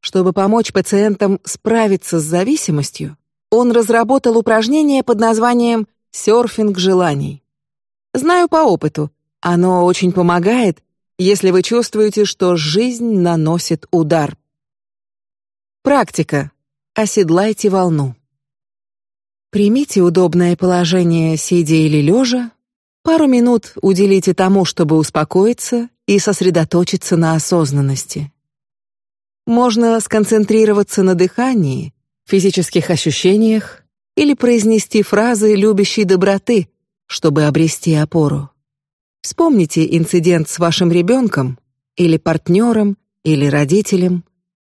Чтобы помочь пациентам справиться с зависимостью, он разработал упражнение под названием серфинг желаний. Знаю по опыту, оно очень помогает, если вы чувствуете, что жизнь наносит удар. Практика. Оседлайте волну. Примите удобное положение, сидя или лежа. Пару минут уделите тому, чтобы успокоиться и сосредоточиться на осознанности. Можно сконцентрироваться на дыхании, физических ощущениях или произнести фразы любящей доброты, чтобы обрести опору. Вспомните инцидент с вашим ребенком или партнером или родителем,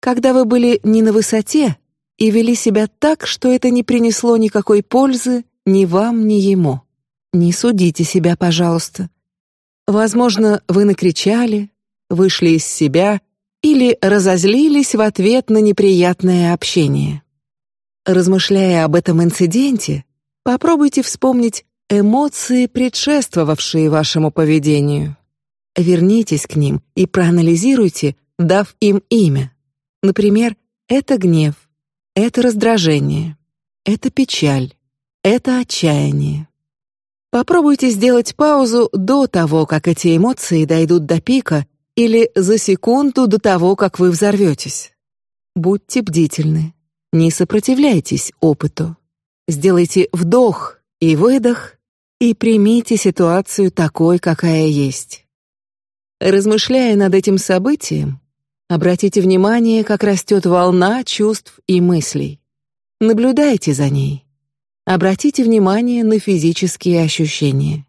когда вы были не на высоте и вели себя так, что это не принесло никакой пользы ни вам, ни ему. Не судите себя, пожалуйста. Возможно, вы накричали, вышли из себя или разозлились в ответ на неприятное общение. Размышляя об этом инциденте, попробуйте вспомнить эмоции, предшествовавшие вашему поведению. Вернитесь к ним и проанализируйте, дав им имя. Например, это гнев, это раздражение, это печаль, это отчаяние. Попробуйте сделать паузу до того, как эти эмоции дойдут до пика, или за секунду до того, как вы взорветесь. Будьте бдительны, не сопротивляйтесь опыту. Сделайте вдох и выдох и примите ситуацию такой, какая есть. Размышляя над этим событием, обратите внимание, как растет волна чувств и мыслей. Наблюдайте за ней. Обратите внимание на физические ощущения.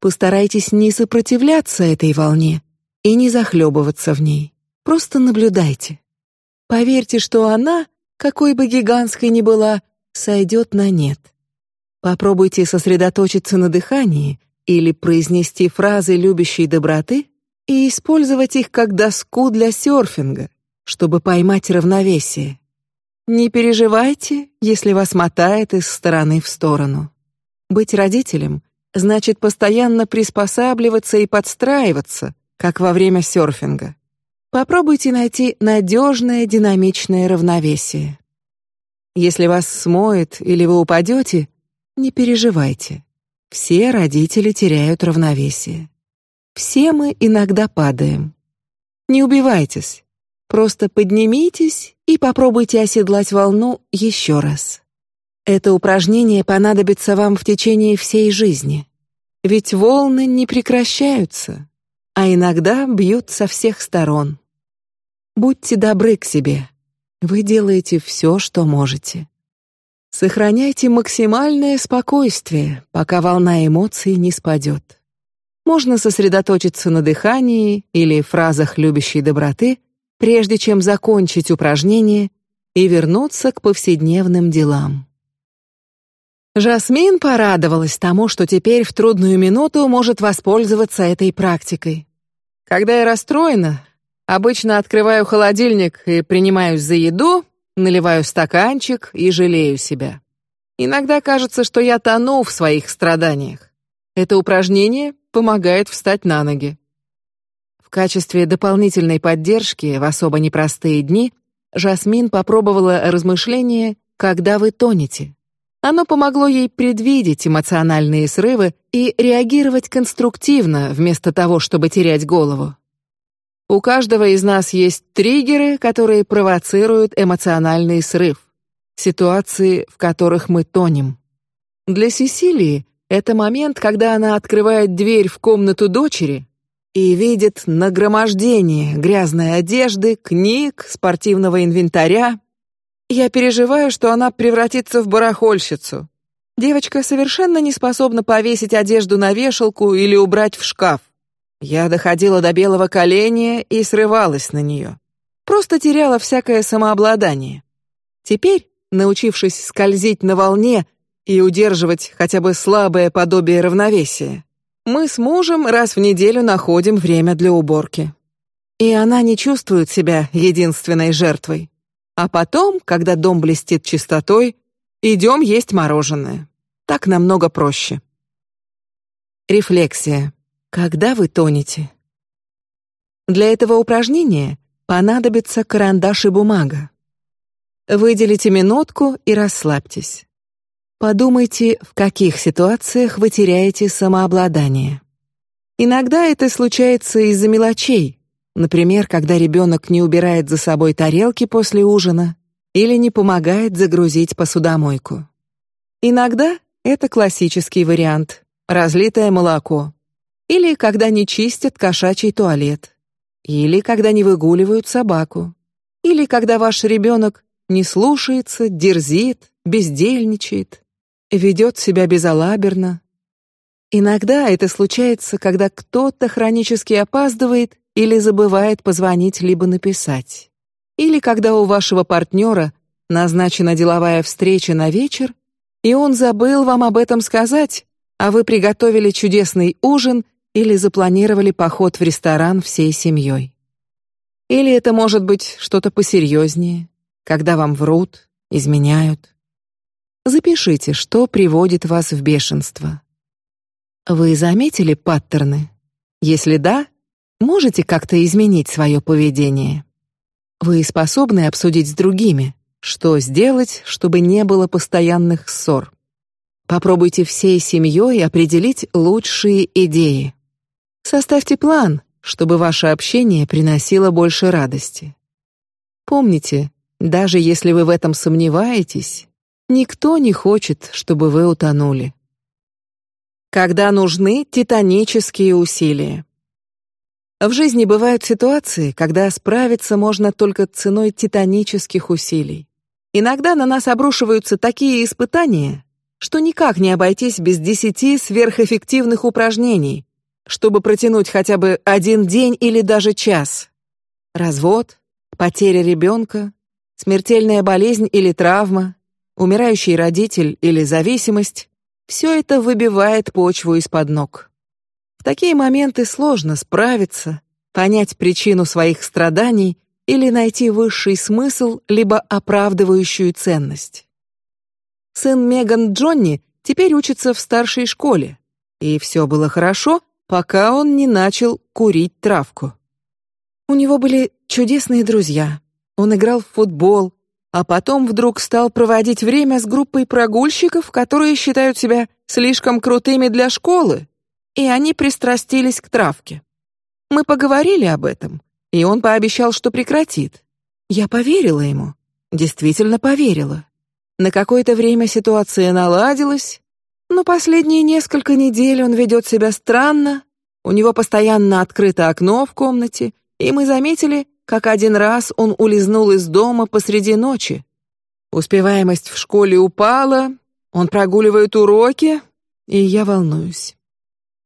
Постарайтесь не сопротивляться этой волне и не захлебываться в ней. Просто наблюдайте. Поверьте, что она, какой бы гигантской ни была, сойдет на нет. Попробуйте сосредоточиться на дыхании или произнести фразы любящей доброты и использовать их как доску для серфинга, чтобы поймать равновесие. Не переживайте, если вас мотает из стороны в сторону. Быть родителем значит постоянно приспосабливаться и подстраиваться, как во время серфинга. Попробуйте найти надежное динамичное равновесие. Если вас смоет или вы упадете, не переживайте. Все родители теряют равновесие. Все мы иногда падаем. Не убивайтесь. Просто поднимитесь и попробуйте оседлать волну еще раз. Это упражнение понадобится вам в течение всей жизни. Ведь волны не прекращаются, а иногда бьют со всех сторон. Будьте добры к себе. Вы делаете все, что можете. Сохраняйте максимальное спокойствие, пока волна эмоций не спадет. Можно сосредоточиться на дыхании или фразах любящей доброты, прежде чем закончить упражнение и вернуться к повседневным делам. Жасмин порадовалась тому, что теперь в трудную минуту может воспользоваться этой практикой. Когда я расстроена, обычно открываю холодильник и принимаюсь за еду, наливаю стаканчик и жалею себя. Иногда кажется, что я тону в своих страданиях. Это упражнение помогает встать на ноги. В качестве дополнительной поддержки в особо непростые дни Жасмин попробовала размышление «Когда вы тонете?». Оно помогло ей предвидеть эмоциональные срывы и реагировать конструктивно вместо того, чтобы терять голову. У каждого из нас есть триггеры, которые провоцируют эмоциональный срыв, ситуации, в которых мы тонем. Для Сесилии это момент, когда она открывает дверь в комнату дочери и видит нагромождение грязной одежды, книг, спортивного инвентаря, я переживаю, что она превратится в барахольщицу. Девочка совершенно не способна повесить одежду на вешалку или убрать в шкаф. Я доходила до белого коленя и срывалась на нее. Просто теряла всякое самообладание. Теперь, научившись скользить на волне и удерживать хотя бы слабое подобие равновесия, мы с мужем раз в неделю находим время для уборки. И она не чувствует себя единственной жертвой. А потом, когда дом блестит чистотой, идем есть мороженое. Так намного проще. Рефлексия. Когда вы тонете? Для этого упражнения понадобится карандаш и бумага. Выделите минутку и расслабьтесь. Подумайте, в каких ситуациях вы теряете самообладание. Иногда это случается из-за мелочей, Например, когда ребенок не убирает за собой тарелки после ужина или не помогает загрузить посудомойку. Иногда это классический вариант — разлитое молоко. Или когда не чистят кошачий туалет. Или когда не выгуливают собаку. Или когда ваш ребенок не слушается, дерзит, бездельничает, ведет себя безалаберно. Иногда это случается, когда кто-то хронически опаздывает или забывает позвонить либо написать. Или когда у вашего партнера назначена деловая встреча на вечер, и он забыл вам об этом сказать, а вы приготовили чудесный ужин или запланировали поход в ресторан всей семьей. Или это может быть что-то посерьезнее, когда вам врут, изменяют. Запишите, что приводит вас в бешенство. Вы заметили паттерны? Если да, Можете как-то изменить свое поведение? Вы способны обсудить с другими, что сделать, чтобы не было постоянных ссор. Попробуйте всей семьей определить лучшие идеи. Составьте план, чтобы ваше общение приносило больше радости. Помните, даже если вы в этом сомневаетесь, Никто не хочет, чтобы вы утонули. Когда нужны титанические усилия. В жизни бывают ситуации, когда справиться можно только ценой титанических усилий. Иногда на нас обрушиваются такие испытания, что никак не обойтись без десяти сверхэффективных упражнений, чтобы протянуть хотя бы один день или даже час. Развод, потеря ребенка, смертельная болезнь или травма, умирающий родитель или зависимость — все это выбивает почву из-под ног. В такие моменты сложно справиться, понять причину своих страданий или найти высший смысл либо оправдывающую ценность. Сын Меган Джонни теперь учится в старшей школе, и все было хорошо, пока он не начал курить травку. У него были чудесные друзья. Он играл в футбол, а потом вдруг стал проводить время с группой прогульщиков, которые считают себя слишком крутыми для школы и они пристрастились к травке. Мы поговорили об этом, и он пообещал, что прекратит. Я поверила ему, действительно поверила. На какое-то время ситуация наладилась, но последние несколько недель он ведет себя странно. У него постоянно открыто окно в комнате, и мы заметили, как один раз он улизнул из дома посреди ночи. Успеваемость в школе упала, он прогуливает уроки, и я волнуюсь.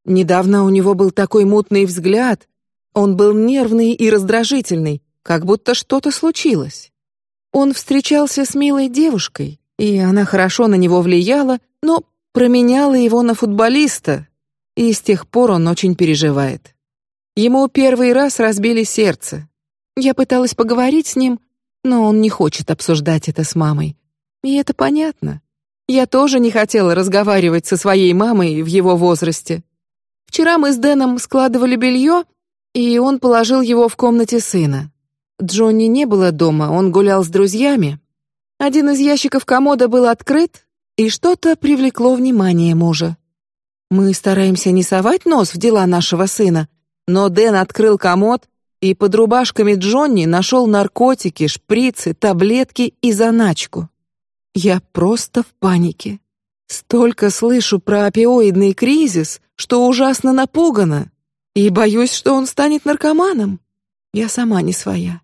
Недавно у него был такой мутный взгляд, он был нервный и раздражительный, как будто что-то случилось. Он встречался с милой девушкой, и она хорошо на него влияла, но променяла его на футболиста, и с тех пор он очень переживает. Ему первый раз разбили сердце. Я пыталась поговорить с ним, но он не хочет обсуждать это с мамой. И это понятно. Я тоже не хотела разговаривать со своей мамой в его возрасте. Вчера мы с Дэном складывали белье, и он положил его в комнате сына. Джонни не было дома, он гулял с друзьями. Один из ящиков комода был открыт, и что-то привлекло внимание мужа. Мы стараемся не совать нос в дела нашего сына, но Дэн открыл комод и под рубашками Джонни нашел наркотики, шприцы, таблетки и заначку. Я просто в панике. Столько слышу про опиоидный кризис, что ужасно напугана и боюсь, что он станет наркоманом. Я сама не своя.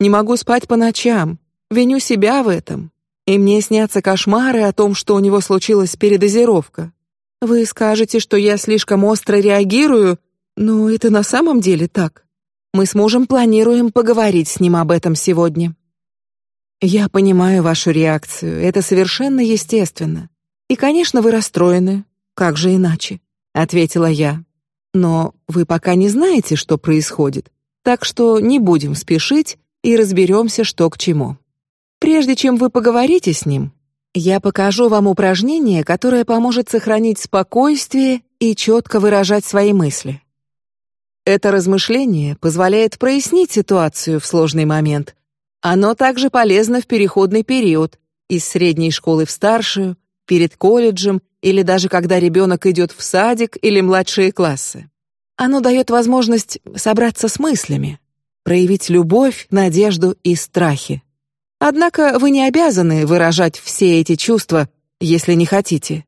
Не могу спать по ночам, виню себя в этом. И мне снятся кошмары о том, что у него случилась передозировка. Вы скажете, что я слишком остро реагирую, но это на самом деле так. Мы с мужем планируем поговорить с ним об этом сегодня. Я понимаю вашу реакцию, это совершенно естественно. И, конечно, вы расстроены. Как же иначе? ответила я. Но вы пока не знаете, что происходит, так что не будем спешить и разберемся, что к чему. Прежде чем вы поговорите с ним, я покажу вам упражнение, которое поможет сохранить спокойствие и четко выражать свои мысли. Это размышление позволяет прояснить ситуацию в сложный момент. Оно также полезно в переходный период из средней школы в старшую, перед колледжем или даже когда ребенок идет в садик или младшие классы. Оно дает возможность собраться с мыслями, проявить любовь, надежду и страхи. Однако вы не обязаны выражать все эти чувства, если не хотите.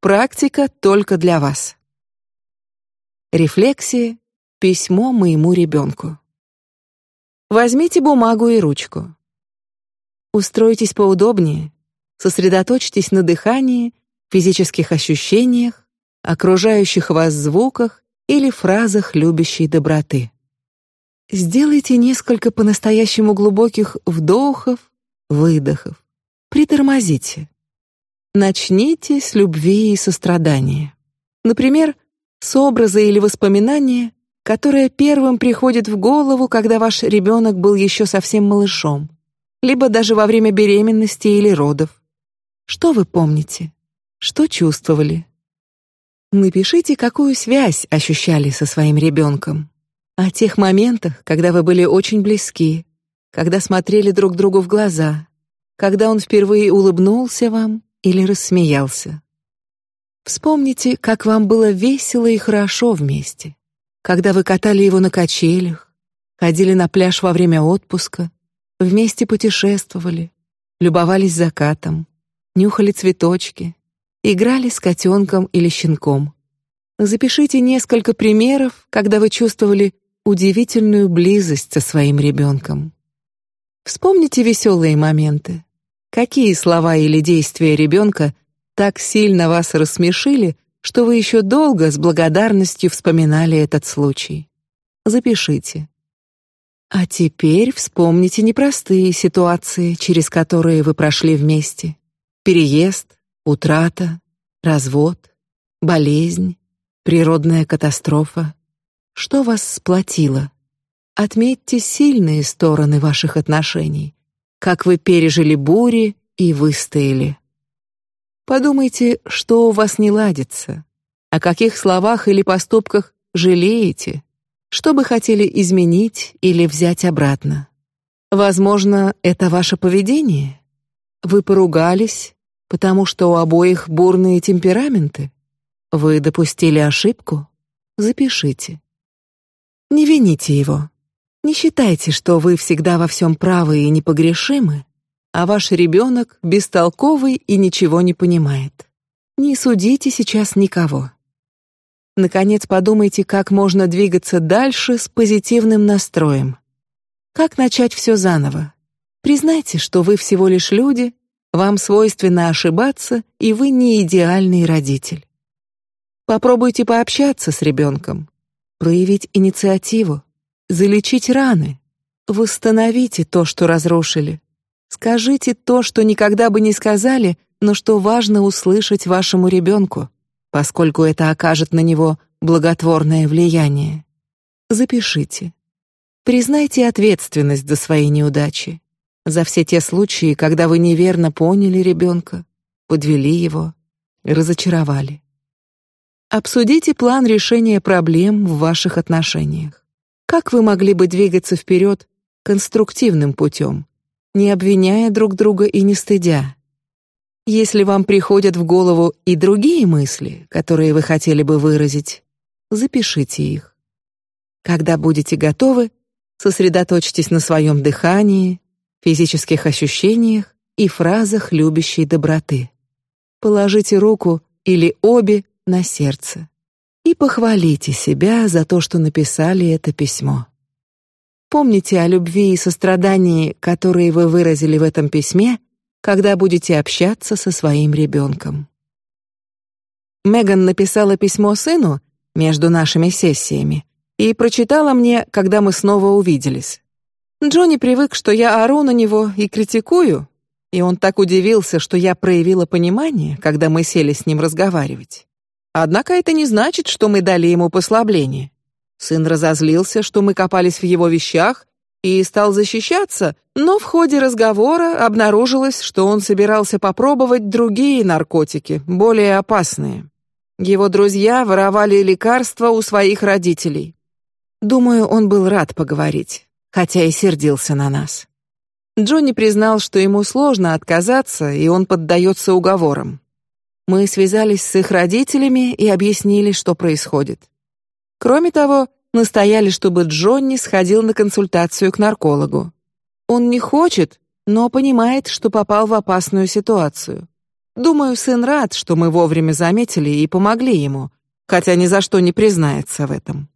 Практика только для вас. Рефлексия. Письмо моему ребенку. Возьмите бумагу и ручку. Устройтесь поудобнее, сосредоточьтесь на дыхании физических ощущениях, окружающих вас звуках или фразах любящей доброты. Сделайте несколько по-настоящему глубоких вдохов, выдохов. Притормозите. Начните с любви и сострадания. Например, с образа или воспоминания, которое первым приходит в голову, когда ваш ребенок был еще совсем малышом, либо даже во время беременности или родов. Что вы помните? Что чувствовали? Напишите, какую связь ощущали со своим ребенком. О тех моментах, когда вы были очень близки, когда смотрели друг другу в глаза, когда он впервые улыбнулся вам или рассмеялся. Вспомните, как вам было весело и хорошо вместе, когда вы катали его на качелях, ходили на пляж во время отпуска, вместе путешествовали, любовались закатом, нюхали цветочки, играли с котенком или щенком. Запишите несколько примеров, когда вы чувствовали удивительную близость со своим ребенком. Вспомните веселые моменты. Какие слова или действия ребенка так сильно вас рассмешили, что вы еще долго с благодарностью вспоминали этот случай? Запишите. А теперь вспомните непростые ситуации, через которые вы прошли вместе: переезд, утрата, развод, болезнь, природная катастрофа. Что вас сплотило? Отметьте сильные стороны ваших отношений, как вы пережили бури и выстояли. Подумайте, что у вас не ладится, о каких словах или поступках жалеете, что бы хотели изменить или взять обратно. Возможно, это ваше поведение. Вы поругались, потому что у обоих бурные темпераменты. Вы допустили ошибку. Запишите. Не вините его. Не считайте, что вы всегда во всем правы и непогрешимы, а ваш ребенок бестолковый и ничего не понимает. Не судите сейчас никого. Наконец подумайте, как можно двигаться дальше с позитивным настроем. Как начать все заново? Признайте, что вы всего лишь люди, вам свойственно ошибаться, и вы не идеальный родитель. Попробуйте пообщаться с ребенком, проявить инициативу, залечить раны, восстановите то, что разрушили. Скажите то, что никогда бы не сказали, но что важно услышать вашему ребенку поскольку это окажет на него благотворное влияние. Запишите. Признайте ответственность за свои неудачи, за все те случаи, когда вы неверно поняли ребенка, подвели его, разочаровали. Обсудите план решения проблем в ваших отношениях. Как вы могли бы двигаться вперед конструктивным путем, не обвиняя друг друга и не стыдя, если вам приходят в голову и другие мысли, которые вы хотели бы выразить, запишите их. Когда будете готовы, сосредоточьтесь на своем дыхании, физических ощущениях и фразах любящей доброты. Положите руку или обе на сердце и похвалите себя за то, что написали это письмо. Помните о любви и сострадании, которые вы выразили в этом письме, когда будете общаться со своим ребенком. Меган написала письмо сыну между нашими сессиями и прочитала мне, когда мы снова увиделись. Джонни привык, что я ору на него и критикую, и он так удивился, что я проявила понимание, когда мы сели с ним разговаривать. Однако это не значит, что мы дали ему послабление. Сын разозлился, что мы копались в его вещах и стал защищаться, но в ходе разговора обнаружилось, что он собирался попробовать другие наркотики, более опасные. Его друзья воровали лекарства у своих родителей. Думаю, он был рад поговорить, хотя и сердился на нас. Джонни признал, что ему сложно отказаться, и он поддается уговорам. Мы связались с их родителями и объяснили, что происходит. Кроме того, настояли, чтобы Джонни сходил на консультацию к наркологу. Он не хочет, но понимает, что попал в опасную ситуацию. Думаю, сын рад, что мы вовремя заметили и помогли ему, хотя ни за что не признается в этом.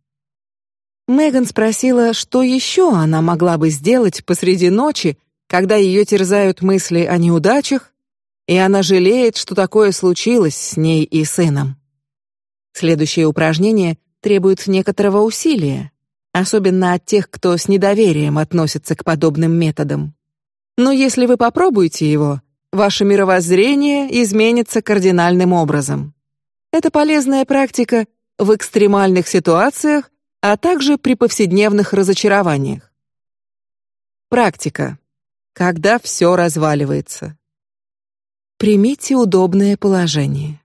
Меган спросила, что еще она могла бы сделать посреди ночи, когда ее терзают мысли о неудачах, и она жалеет, что такое случилось с ней и сыном. Следующее упражнение требует некоторого усилия, особенно от тех, кто с недоверием относится к подобным методам. Но если вы попробуете его, ваше мировоззрение изменится кардинальным образом. Это полезная практика в экстремальных ситуациях, а также при повседневных разочарованиях. Практика. Когда все разваливается. Примите удобное положение.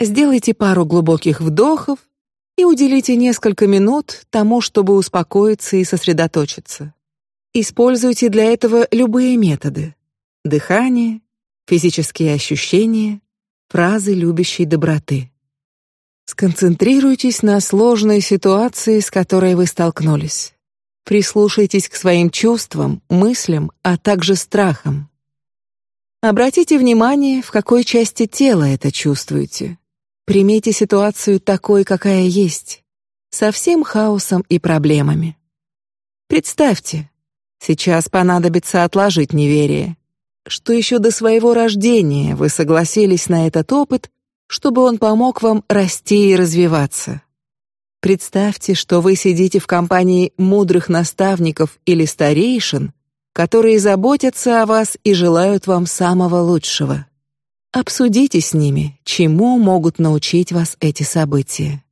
Сделайте пару глубоких вдохов и уделите несколько минут тому, чтобы успокоиться и сосредоточиться. Используйте для этого любые методы: дыхание, физические ощущения, фразы любящей доброты. Сконцентрируйтесь на сложной ситуации, с которой вы столкнулись. Прислушайтесь к своим чувствам, мыслям, а также страхам. Обратите внимание, в какой части тела это чувствуете. Примите ситуацию такой, какая есть, со всем хаосом и проблемами. Представьте, сейчас понадобится отложить неверие, что еще до своего рождения вы согласились на этот опыт, чтобы он помог вам расти и развиваться. Представьте, что вы сидите в компании мудрых наставников или старейшин, которые заботятся о вас и желают вам самого лучшего. Обсудите с ними, чему могут научить вас эти события.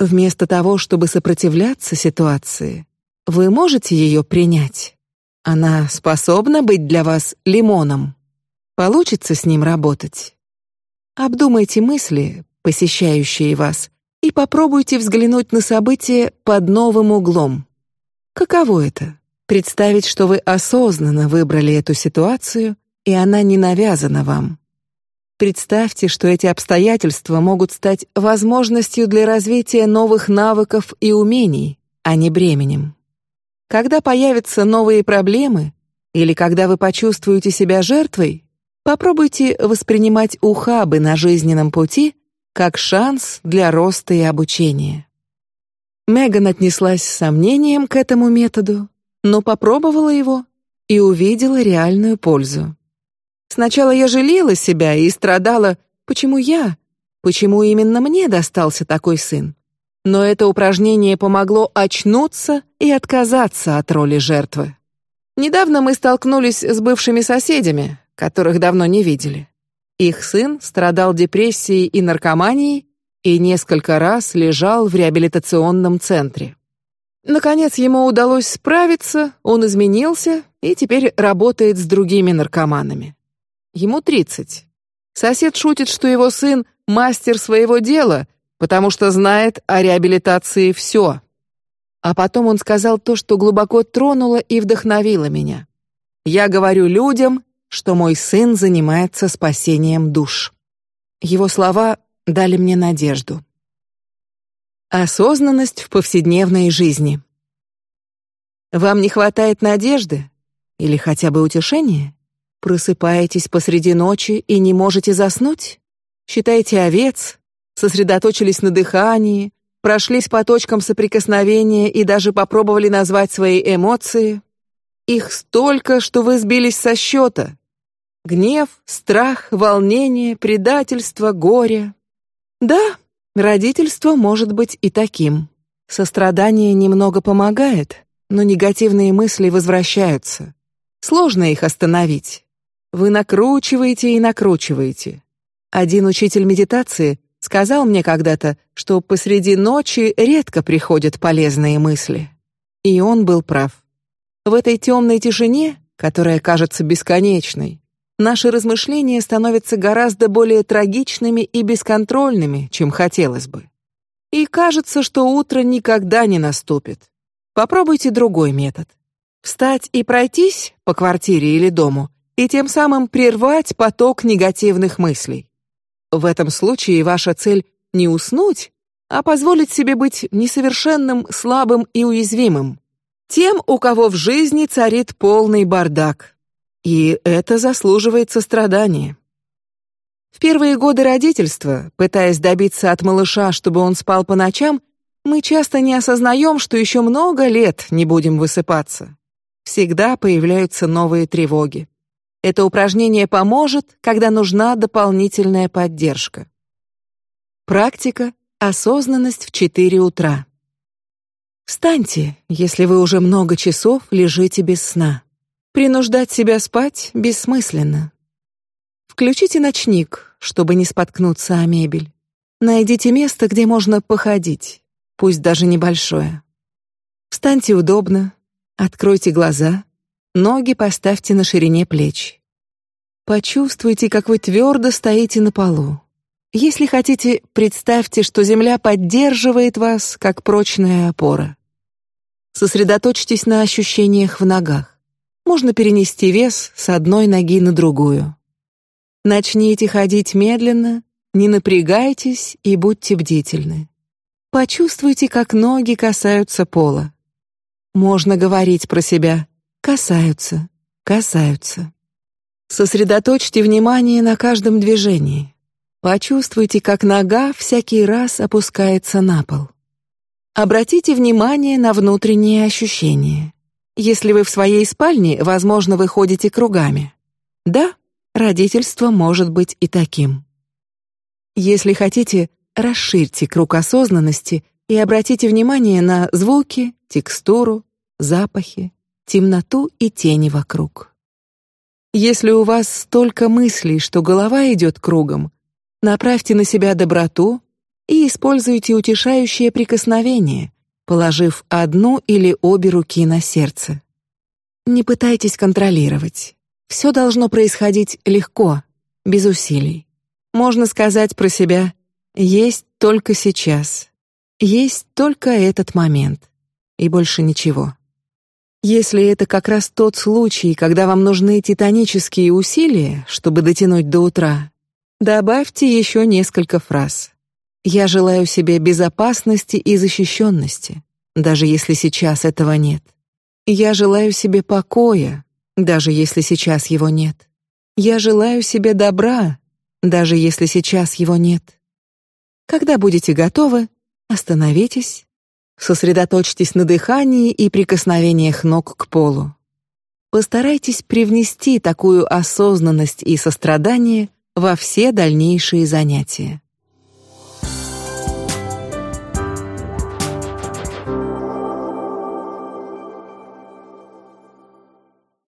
Вместо того, чтобы сопротивляться ситуации, вы можете ее принять. Она способна быть для вас лимоном. Получится с ним работать. Обдумайте мысли, посещающие вас, и попробуйте взглянуть на события под новым углом. Каково это? Представить, что вы осознанно выбрали эту ситуацию, и она не навязана вам. Представьте, что эти обстоятельства могут стать возможностью для развития новых навыков и умений, а не бременем. Когда появятся новые проблемы или когда вы почувствуете себя жертвой, попробуйте воспринимать ухабы на жизненном пути как шанс для роста и обучения. Меган отнеслась с сомнением к этому методу, но попробовала его и увидела реальную пользу. Сначала я жалела себя и страдала, почему я, почему именно мне достался такой сын. Но это упражнение помогло очнуться и отказаться от роли жертвы. Недавно мы столкнулись с бывшими соседями, которых давно не видели. Их сын страдал депрессией и наркоманией и несколько раз лежал в реабилитационном центре. Наконец ему удалось справиться, он изменился и теперь работает с другими наркоманами. Ему тридцать. Сосед шутит, что его сын мастер своего дела, потому что знает о реабилитации все. А потом он сказал то, что глубоко тронуло и вдохновило меня. Я говорю людям, что мой сын занимается спасением душ. Его слова дали мне надежду. Осознанность в повседневной жизни. Вам не хватает надежды или хотя бы утешения? Просыпаетесь посреди ночи и не можете заснуть? Считаете овец, сосредоточились на дыхании, прошлись по точкам соприкосновения и даже попробовали назвать свои эмоции. Их столько, что вы сбились со счета. Гнев, страх, волнение, предательство, горе. Да, родительство может быть и таким. Сострадание немного помогает, но негативные мысли возвращаются. Сложно их остановить. Вы накручиваете и накручиваете. Один учитель медитации сказал мне когда-то, что посреди ночи редко приходят полезные мысли, и он был прав. В этой темной тишине, которая кажется бесконечной, наши размышления становятся гораздо более трагичными и бесконтрольными, чем хотелось бы. И кажется, что утро никогда не наступит. Попробуйте другой метод: встать и пройтись по квартире или дому и тем самым прервать поток негативных мыслей. В этом случае ваша цель не уснуть, а позволить себе быть несовершенным, слабым и уязвимым, тем, у кого в жизни царит полный бардак. И это заслуживает сострадания. В первые годы родительства, пытаясь добиться от малыша, чтобы он спал по ночам, мы часто не осознаем, что еще много лет не будем высыпаться. Всегда появляются новые тревоги. Это упражнение поможет, когда нужна дополнительная поддержка. Практика осознанность в 4 утра. Встаньте, если вы уже много часов лежите без сна. Принуждать себя спать бессмысленно. Включите ночник, чтобы не споткнуться о мебель. Найдите место, где можно походить, пусть даже небольшое. Встаньте удобно, откройте глаза, Ноги поставьте на ширине плеч. Почувствуйте, как вы твердо стоите на полу. Если хотите, представьте, что земля поддерживает вас, как прочная опора. Сосредоточьтесь на ощущениях в ногах. Можно перенести вес с одной ноги на другую. Начните ходить медленно, не напрягайтесь и будьте бдительны. Почувствуйте, как ноги касаются пола. Можно говорить про себя: касаются, касаются. Сосредоточьте внимание на каждом движении. Почувствуйте, как нога всякий раз опускается на пол. Обратите внимание на внутренние ощущения. Если вы в своей спальне, возможно, вы ходите кругами. Да, родительство может быть и таким. Если хотите, расширьте круг осознанности и обратите внимание на звуки, текстуру, запахи, темноту и тени вокруг. Если у вас столько мыслей, что голова идет кругом, направьте на себя доброту и используйте утешающее прикосновение, положив одну или обе руки на сердце. Не пытайтесь контролировать. Все должно происходить легко, без усилий. Можно сказать про себя: есть только сейчас, есть только этот момент и больше ничего. Если это как раз тот случай, когда вам нужны титанические усилия, чтобы дотянуть до утра, добавьте еще несколько фраз. Я желаю себе безопасности и защищенности, даже если сейчас этого нет. Я желаю себе покоя, даже если сейчас его нет. Я желаю себе добра, даже если сейчас его нет. Когда будете готовы, остановитесь, сосредоточьтесь на дыхании и прикосновениях ног к полу. Постарайтесь привнести такую осознанность и сострадание во все дальнейшие занятия.